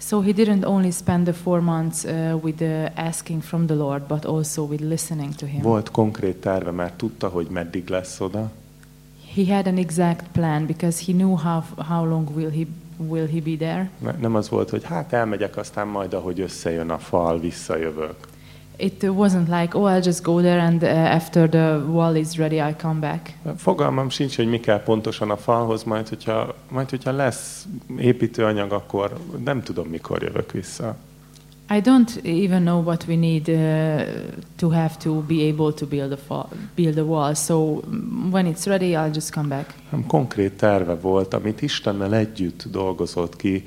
So he didn't only spend the four months uh, with uh, asking from the Lord, but also with listening to him. Volt konkrét terve, mert tudta, hogy meddig lesz oda, He had an exact plan because he knew how how long will he will he be there. Ne- Nem az volt, hogy hát elmegyek, aztán majd, ahogy összejön a fal, visszajövök. It wasn't like, oh, I'll just go there and uh, after the wall is ready, I'll come back. Fogalmam sincs, hogy mi kell pontosan a falhoz, majd hogyha, majd hogyha lesz építőanyag, akkor nem tudom, mikor jövök vissza. I don't even know what we need uh, to have to be able to build a build a wall. So mm, when it's ready, I'll just come back. Nem konkrét terve volt, amit Istennel együtt dolgozott ki,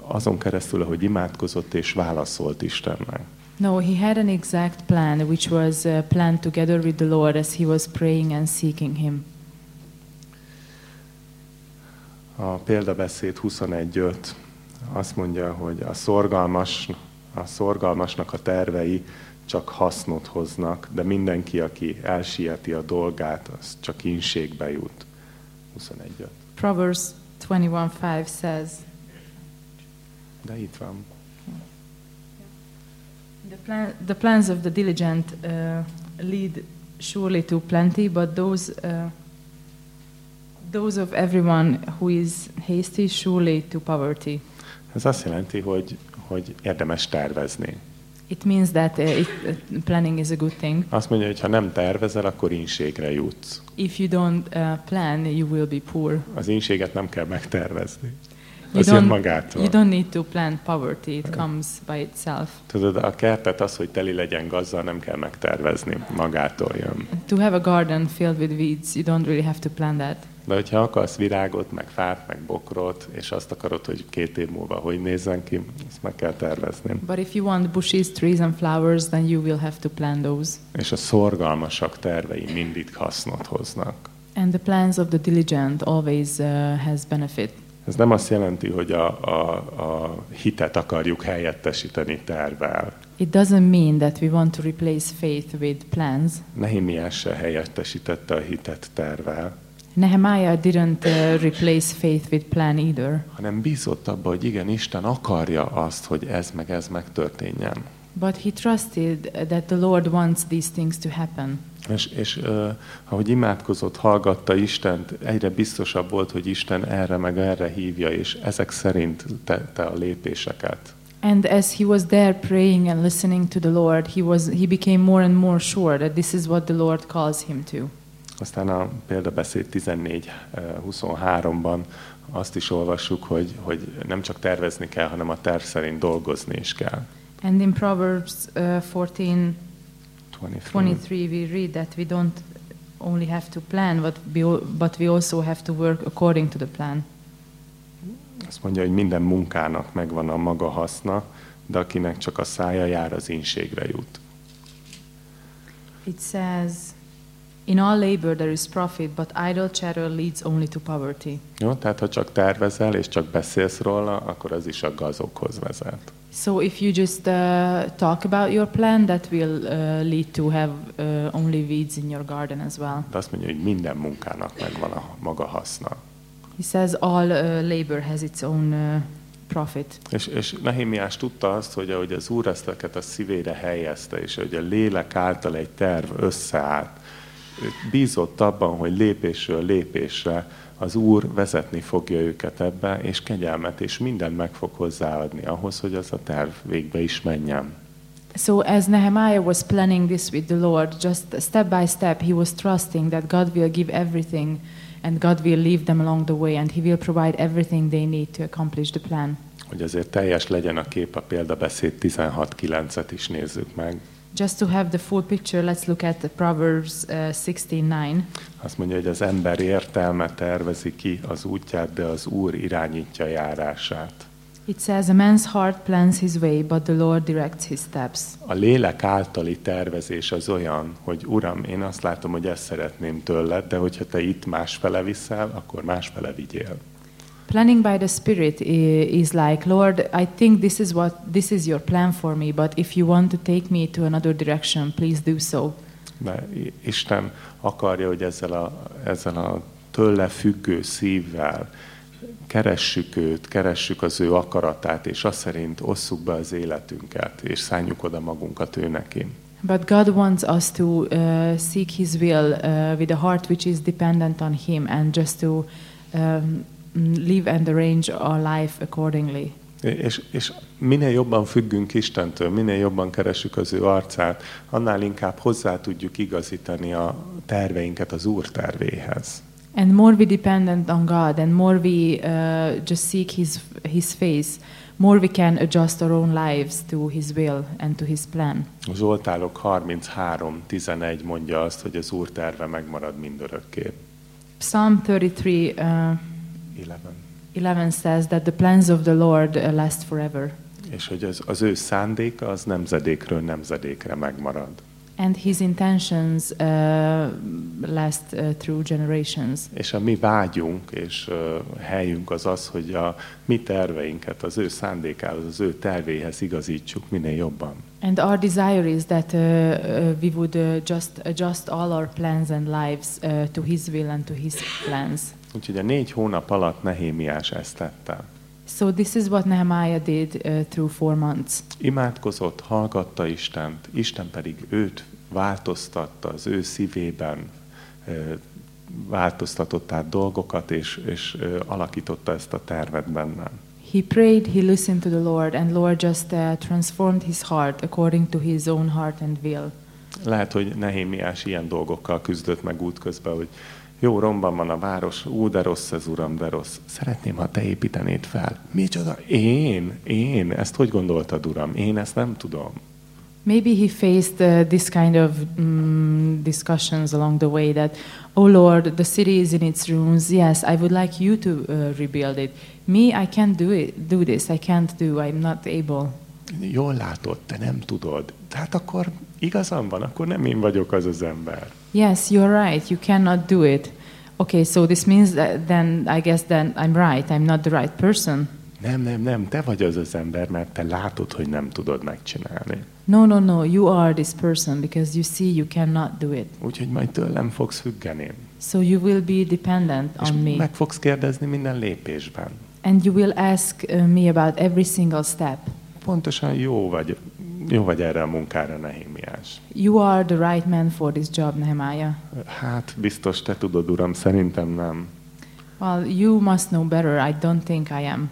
azon keresztül, ahogy imádkozott és válaszolt Istennek. No, he had an exact plan, which was uh, planned together with the Lord as he was praying and seeking Him. A példabeszéd 21.5 azt mondja, hogy a szorgalmas, a szorgalmasnak a tervei csak hasznot hoznak, de mindenki, aki elsieti a dolgát, az csak inségbe jut. 21.5. Proverbs 21:5 says, De itt van. The, plan, the plans of the diligent uh, lead surely to plenty, but those, uh, those of everyone who is hasty surely to poverty. Ez azt jelenti, hogy, hogy érdemes tervezni. It means that uh, it, uh, planning is a good thing. Azt mondja, hogy ha nem tervezel, akkor ínségre jutsz. If you don't uh, plan, you will be poor. Az ínséget nem kell megtervezni. You Az jön don't, magától. you don't need to plan poverty, it comes by itself. Tudod, a kertet az, hogy teli legyen gazdal, nem kell megtervezni. Magától jön. To have a garden filled with weeds, you don't really have to plan that. De hogyha akarsz virágot, meg fát, meg bokrot, és azt akarod, hogy két év múlva hogy nézzen ki, ezt meg kell tervezni. But if you want bushes, trees, and flowers, then you will have to plan those. És a szorgalmasak tervei mindig hasznot hoznak. And the plans of the diligent always uh, has benefit. Ez nem azt jelenti, hogy a, a, a hitet akarjuk helyettesíteni tervvel. It doesn't mean that we want to replace faith with plans. Nehemiás se helyettesítette a hitet tervvel, Nehemiah didn't uh, replace faith with plan either, hanem bízott abba, hogy igen, Isten akarja azt, hogy ez meg ez megtörténjen. but he trusted that the Lord wants these things to happen. És, és uh, ahogy imádkozott, hallgatta Istent, egyre biztosabb volt, hogy Isten erre meg erre hívja, és ezek szerint tette a lépéseket. And as he was there praying and listening to the Lord, he was he became more and more sure that this is what the Lord calls him to. Aztán a példabeszéd 14-23-ban azt is olvassuk, hogy, hogy nem csak tervezni kell, hanem a terv szerint dolgozni is kell. And in Proverbs uh, 14 23. 23 we read that we don't only have to plan but we, al- but we also have to work according to the plan. Azt mondja, hogy minden munkának megvan a maga haszna, de akinek csak a szája jár, az ínségre jut. It says in all labor there is profit but idle chatter leads only to poverty. Jó? Tehát ha csak tervezel és csak beszélsz róla, akkor az is a gazokhoz vezet. So if you just uh, talk about your plan that will uh, lead to have uh, only weeds in your garden as well. De azt mondja, hogy minden munkának megvan a maga haszna. He says all uh, labor has its own uh, profit. És, és Nehemiás tudta azt, hogy ahogy az Úr ezteket a szívére helyezte, és hogy a lélek által egy terv összeállt, bízott abban, hogy lépésről lépésre az Úr vezetni fogja őket ebbe, és kegyelmet és mindent meg fog hozzáadni ahhoz, hogy az a terv végbe is menjen. So as Nehemiah was planning this with the Lord, just step by step he was trusting that God will give everything and God will lead them along the way and he will provide everything they need to accomplish the plan. Hogy azért teljes legyen a kép, a példabeszéd 16.9-et is nézzük meg. Just to have the full picture, let's look at the Proverbs uh, 16:9. Azt mondja, hogy az ember értelme tervezi ki az útját, de az Úr irányítja járását. It says, A man's heart plans his way, but the Lord directs his steps. A lélek általi tervezés az olyan, hogy Uram, én azt látom, hogy ezt szeretném tőled, de hogyha te itt másfele viszel, akkor másfele vigyél. Planning by the Spirit is like, Lord, I think this is what this is your plan for me, but if you want to take me to another direction, please do so. De Isten akarja, hogy ezzel a, ezzel a tőle függő szívvel keressük őt, keressük az ő akaratát, és azt szerint osszuk be az életünket, és szálljuk oda magunkat ő neki. But God wants us to uh, seek His will uh, with a heart which is dependent on Him and just to um, live and arrange our life accordingly. És, és minél jobban függünk Istentől, minél jobban keresünk az ő arcát, annál inkább hozzá tudjuk igazítani a terveinket az Úr tervéhez. And more we dependent on God, and more we uh, just seek His His face, more we can adjust our own lives to His will and to His plan. A Zsoltárok 33.11 mondja azt, hogy az Úr terve megmarad mindörökké. Psalm 33, uh, 11. 11 says that the plans of the Lord uh, last forever, És hogy az, az ő szándéka az nemzedékről nemzedékre megmarad. and His intentions uh, last uh, through generations. És a mi vágyunk és uh, helyünk az az, hogy a mi terveinket az ő szándékához, az ő tervéhez igazítsuk minél jobban. And our desire is that uh, uh, we would uh, just adjust all our plans and lives uh, to His will and to His plans. Úgyhogy a négy hónap alatt Nehémiás ezt tette. So this is what Nehemiah did uh, through four months. Imádkozott, hallgatta Istent, Isten pedig őt változtatta az ő szívében, ö, változtatott át dolgokat, és, és ö, alakította ezt a tervet bennem. He prayed, he listened to the Lord, and Lord just uh, transformed his heart according to his own heart and will. Lehet, hogy Nehémiás ilyen dolgokkal küzdött meg útközben, hogy jó, romban van a város, ú, de rossz ez, uram, de rossz. Szeretném, ha te építenéd fel. Micsoda? Én? Én? Ezt hogy gondoltad, uram? Én ezt nem tudom. Maybe he faced uh, this kind of mm, discussions along the way that, oh Lord, the city is in its ruins. Yes, I would like you to uh, rebuild it. Me, I can't do it. Do this. I can't do. I'm not able. Jól látod, te nem tudod. Tehát akkor igazam van, akkor nem én vagyok az az ember. Yes, you're right. You cannot do it. Okay, so this means that then I guess then I'm right. I'm not the right person. Nem, nem, nem, te vagy az az ember, mert te látod, hogy nem tudod megcsinálni. No, no, no. You are this person because you see you cannot do it. Úgyhogy majd tőlem fogsz függeni. So you will be dependent És on me. meg fogsz kérdezni minden lépésben. And you will ask uh, me about every single step. Pontosan jó vagy, jó vagy erre a munkára, Nehémiás. You are the right man for this job, Nehemiah. Hát, biztos te tudod, uram, szerintem nem. Well, you must know better. I don't think I am.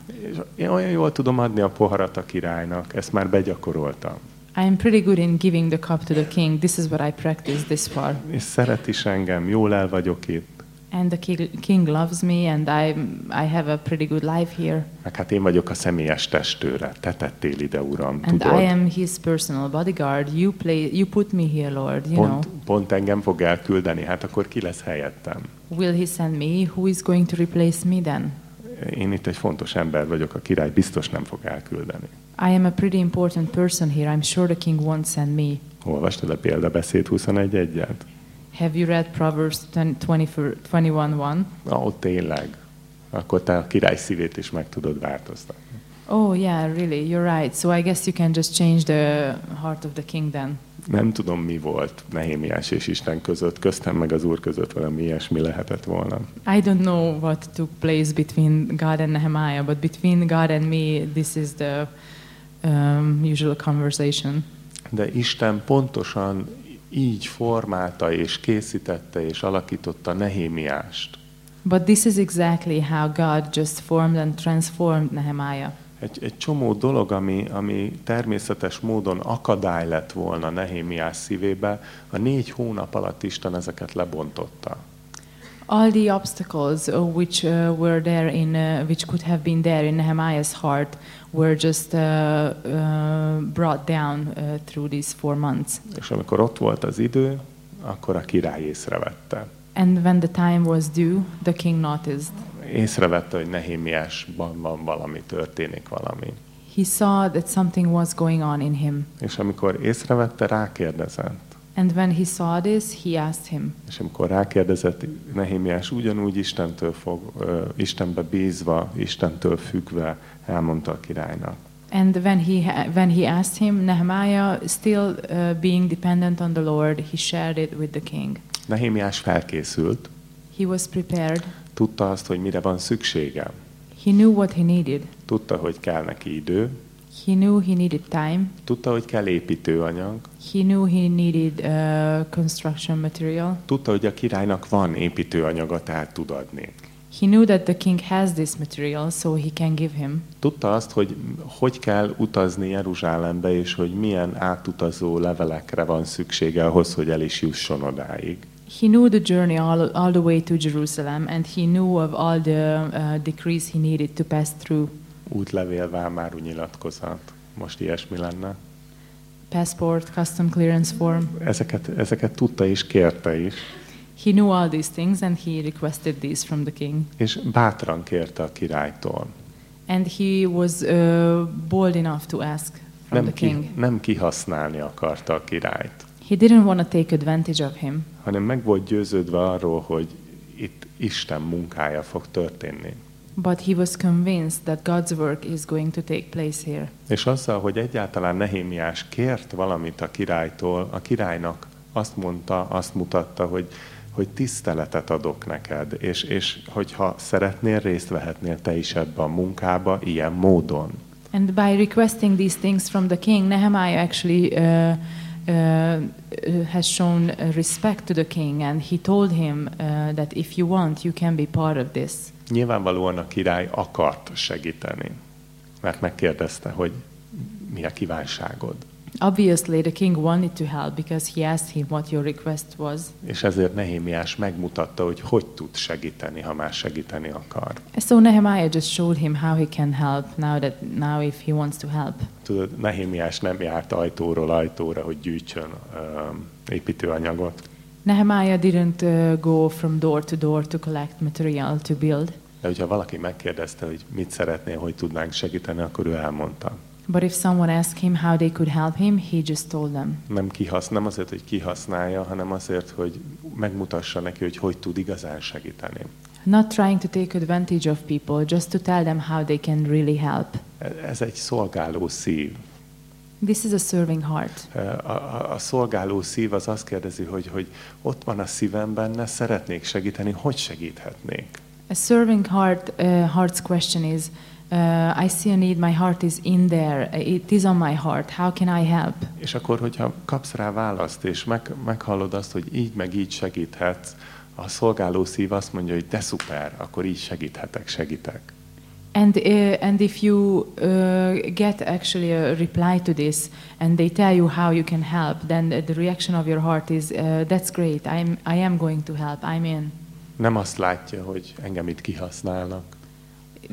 Én olyan jól tudom adni a poharat a királynak, ezt már begyakoroltam. I am pretty good in giving the cup to the king. This is what I practiced this far. És szeret is engem, jól el vagyok itt. And the king, king loves me, and I, I have a pretty good life here. Meg hát én vagyok a személyes testőre. Te tettél ide, uram, And tudod. I am his personal bodyguard. You play, you put me here, Lord. You know. Pont, pont engem fog elküldeni, hát akkor ki lesz helyettem? Will he send me? Who is going to replace me then? Én itt egy fontos ember vagyok, a király biztos nem fog elküldeni. I am a pretty important person here. I'm sure the king won't send me. Olvastad a példabeszéd 21.1-et? Have you read Proverbs 21:1? Na, ott tényleg. Akkor te a király szívét is meg tudod változtatni. Oh, yeah, really, you're right. So I guess you can just change the heart of the king then. Nem tudom, mi volt Nehémiás és Isten között, köztem meg az Úr között valami ilyesmi lehetett volna. I don't know what took place between God and Nehemiah, but between God and me, this is the um, usual conversation. De Isten pontosan így formálta és készítette és alakította Nehémiást. But this is exactly how God just formed and transformed Nehemiah. Egy, egy csomó dolog, ami, ami természetes módon akadály lett volna Nehémiás szívébe, a négy hónap alatt Isten ezeket lebontotta. All the obstacles uh, which uh, were there in, uh, which could have been there in Nehemiah's heart, were just uh, uh, brought down uh, through these four months. És amikor ott volt az idő, akkor a király észrevette. And when the time was due, the king noticed. Észrevette, hogy Nehémiásban van valami, történik valami. He saw that something was going on in him. És amikor észrevette, rákérdezett. And when he saw this, he asked him. És amikor rákérdezett, Nehémiás ugyanúgy Istentől fog, ö, Istenbe bízva, Istentől függve elmondta a királynak. And when he when he asked him, Nehemiah, still uh, being dependent on the Lord, he shared it with the king. Nehémiás felkészült, He was prepared. tudta azt, hogy mire van szüksége. He knew what he needed. Tudta, hogy kell neki idő, He knew he needed time. tudta, hogy kell építőanyag, He knew he needed uh, construction material. tudta, hogy a királynak van építőanyaga, tehát tud adni. He knew that the king has this material, so he can give him. Tudta azt, hogy hogy kell utazni Jeruzsálembe, és hogy milyen átutazó levelekre van szüksége ahhoz, hogy el is jusson odáig. He knew the journey all, all the way to Jerusalem, and he knew of all the uh, decrees he needed to pass through. Útlevél, vámárú nyilatkozat. Most ilyesmi lenne. Passport, custom clearance form. Ezeket, ezeket tudta és kérte is, He knew all these things, and he requested these from the king. és bátran kérte a királytól. And he was uh, bold enough to ask from Nem, the king. ki, nem kihasználni akarta a királyt, He didn't want to take advantage of him, hanem meg volt győződve arról, hogy itt Isten munkája fog történni. but he was convinced that God's work is going to take place here. És azzal, hogy egyáltalán Nehémiás kért valamit a királytól, a királynak azt mondta, azt mutatta, hogy hogy tiszteletet adok neked, és, és hogyha szeretnél, részt vehetnél te is ebbe a munkába ilyen módon. And by requesting these things from the king, Nehemiah actually uh, uh, uh, has shown uh, respect to the king, and he told him uh, that if you want, you can be part of this. Nyilvánvalóan a király akart segíteni, mert megkérdezte, hogy mi a kívánságod. Obviously, the king wanted to help because he asked him what your request was. És ezért Nehémiás megmutatta, hogy hogy tud segíteni, ha már segíteni akar. So Nehemiah just showed him how he can help now that now if he wants to help. Tudod, Nehémiás nem járt ajtóról ajtóra, hogy gyűjtsön um, építőanyagot, Nehemiah didn't uh, go from door to door to collect material to build. de hogyha valaki megkérdezte, hogy mit szeretnél, hogy tudnánk segíteni, akkor ő elmondta. But if someone asked him how they could help him, he just told them. Nem, kihasz, nem azért, hogy kihasználja, hanem azért, hogy megmutassa neki, hogy hogy tud igazán segíteni. Not trying to take advantage of people, just to tell them how they can really help. Ez egy szolgáló szív. This is a serving heart. A, a, a szolgáló szív az azt kérdezi, hogy, hogy ott van a szívem benne, szeretnék segíteni, hogy segíthetnék? A serving heart uh, heart's question is I see a need, my heart is in there, it is on my heart, how can I help? És akkor, hogyha kapsz rá választ, és meg, meghallod azt, hogy így meg így segíthetsz, a szolgáló szív azt mondja, hogy de szuper, akkor így segíthetek, segítek. And uh, and if you uh, get actually a reply to this, and they tell you how you can help, then the reaction of your heart is, uh, "That's great. I'm I am going to help. I'm in." Nem azt látja, hogy engem itt kihasználnak.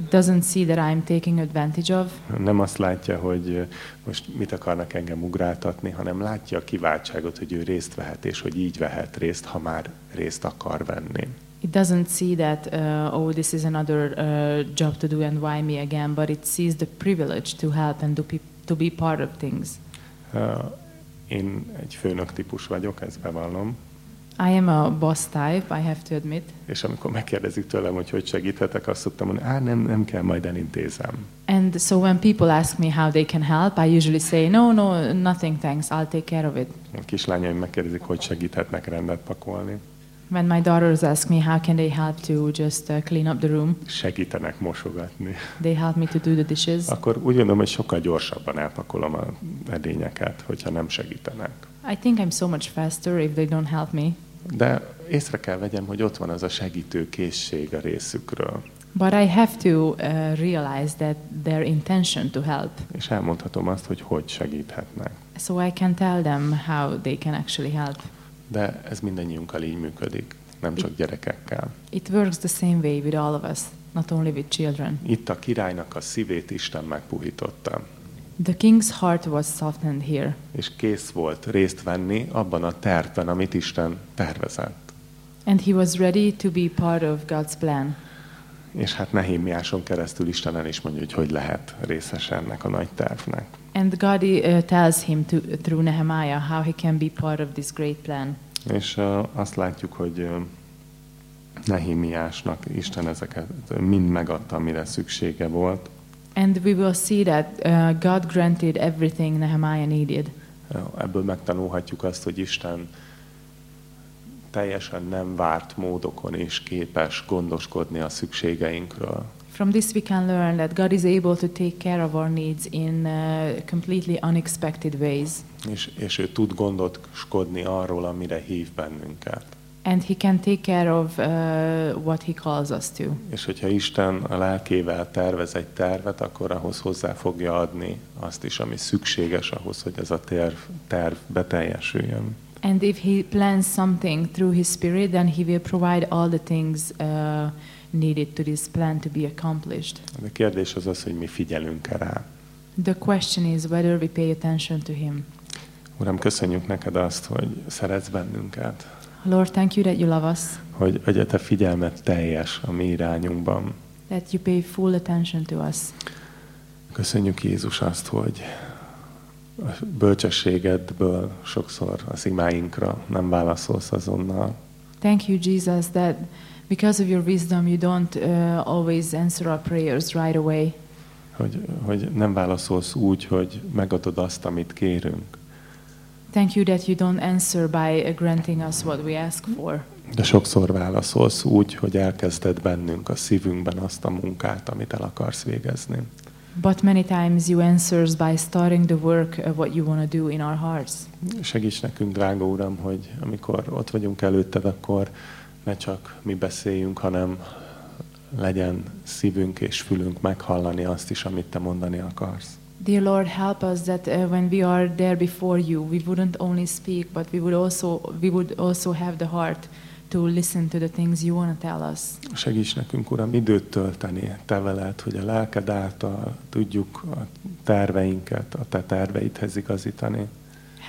Doesn't see that I'm taking advantage of. Nem azt látja, hogy most mit akarnak engem ugráltatni, hanem látja a kiváltságot, hogy ő részt vehet, és hogy így vehet részt, ha már részt akar venni. It doesn't see that, uh, oh, this is another uh, job to do, and why me again? But it sees the privilege to help and to be to be part of things. Ö, Én egy főnök típus vagyok, ezt bevallom, I am a boss type, I have to admit. és amikor megkérdezik tőlem, hogy hogy segíthetek, azt szoktam mondani, á, nem, nem kell, majd elintézem. And so when people ask me how they can help, I usually say, no, no, nothing, thanks. I'll take care of it. A kislányaim megkérdezik, hogy segíthetnek rendet pakolni. When my daughters ask me how can they help to just uh, clean up the room, Segítenek mosogatni. they help me to do the dishes. Akkor úgy gondolom, hogy sokkal gyorsabban elpakolom a edényeket, hogyha nem segítenek. I think I'm so much faster if they don't help me. De észre kell vegyem, hogy ott van az a segítő készség a részükről. But I have to uh, realize that their intention to help. És elmondhatom azt, hogy hogy segíthetnek. So I can tell them how they can actually help. De ez mindannyiunkkal így működik, nem csak gyerekekkel. It works the same way with all of us, not only with children. Itt a királynak a szívét Isten megpuhította, The king's heart was softened here, és kész volt részt venni abban a tervben, amit Isten tervezett. and he was ready to be part of God's plan. És hát Nehémiáson keresztül Isten el is mondja, hogy hogy lehet részes ennek a nagy tervnek. And God uh, tells him to, through Nehemiah how he can be part of this great plan. És uh, azt látjuk, hogy uh, Nehémiásnak Isten ezeket mind megadta, amire szüksége volt. And we will see that uh, God granted everything Nehemiah needed. Ebből megtanulhatjuk azt, hogy Isten teljesen nem várt módokon is képes gondoskodni a szükségeinkről. From this, we can learn that God is able to take care of our needs in uh, completely unexpected ways. És, és ő tud gondoskodni arról, amire hív bennünket. And he can take care of uh, what he calls us to. És hogyha Isten a lelkével tervez egy tervet, akkor ahhoz hozzá fogja adni azt is, ami szükséges ahhoz, hogy ez a terv, terv beteljesüljön. And if he plans something through his spirit, then he will provide all the things uh, needed to this plan to be accomplished. A kérdés az az, hogy mi figyelünk-e rá. The question is whether we pay attention to him. Uram, köszönjük neked azt, hogy szeretsz bennünket, Lord, thank you that you love us, hogy, hogy a te figyelmet teljes a mi irányunkban. that you pay full attention to us. Köszönjük Jézus azt, hogy a bölcsességedből sokszor az imáinkra nem válaszolsz azonnal. Thank you, Jesus, that because of your wisdom, you don't uh, always answer our prayers right away. Hogy, hogy nem válaszolsz úgy, hogy megadod azt, amit kérünk, Thank you that you don't answer by uh, granting us what we ask for. De sokszor válaszolsz úgy, hogy elkezded bennünk a szívünkben azt a munkát, amit el akarsz végezni. But many times you answers by starting the work of what you want to do in our hearts. Segíts nekünk, drága Uram, hogy amikor ott vagyunk előtted, akkor ne csak mi beszéljünk, hanem legyen szívünk és fülünk meghallani azt is, amit Te mondani akarsz. Dear Lord, help us that uh, when we are there before you, we wouldn't only speak, but we would also we would also have the heart to listen to the things you want to tell us. Segíts nekünk, Uram, időt tölteni Te veled, hogy a lelked által tudjuk a terveinket a Te terveidhez igazítani.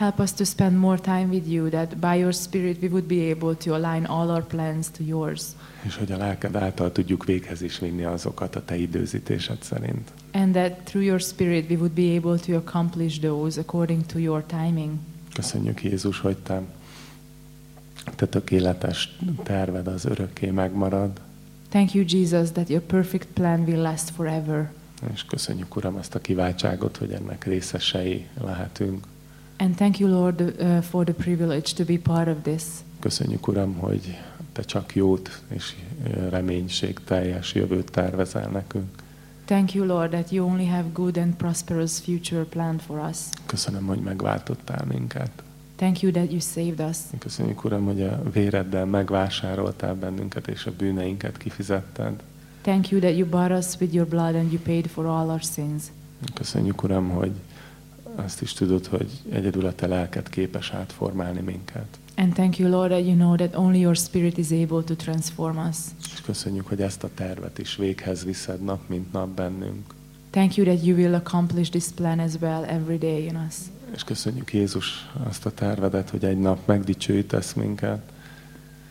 Help us to spend more time with you, that by your Spirit we would be able to align all our plans to yours. És hogy a lelked által tudjuk véghez is vinni azokat a Te időzítésed szerint. And that through your Spirit we would be able to accomplish those according to your timing. Köszönjük Jézus, hogy Te, te tökéletes terved az örökké megmarad. Thank you, Jesus, that your perfect plan will last forever. És köszönjük, Uram, azt a kiváltságot, hogy ennek részesei lehetünk. And thank you, Lord, uh, for the privilege to be part of this. Köszönjük, Uram, hogy Te csak jót és ö, reménység teljes jövőt tervezel nekünk. Thank you, Lord, that you only have good and prosperous future planned for us. Köszönöm, hogy megváltottál minket. Thank you that you saved us. Köszönjük, Uram, hogy a véreddel megvásároltál bennünket, és a bűneinket kifizetted. Thank you that you bought us with your blood and you paid for all our sins. Köszönjük, Uram, hogy azt is tudod, hogy egyedül a Te lelked képes átformálni minket. And thank you, Lord, that you know that only your Spirit is able to transform us. És köszönjük, hogy ezt a tervet is véghez viszed nap, mint nap bennünk. Thank you that you will accomplish this plan as well every day in us. És köszönjük Jézus azt a tervedet, hogy egy nap megdicsőítesz minket,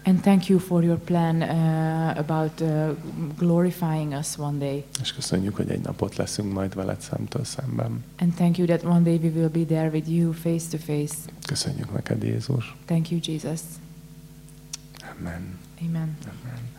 And thank you for your plan uh, about uh, glorifying us one day. és köszönjük, hogy egy napot leszünk majd veled szemtől szemben. And thank you that one day we will be there with you face to face. Köszönjük neked, Jézus. Thank you, Jesus. Amen. Amen. Amen.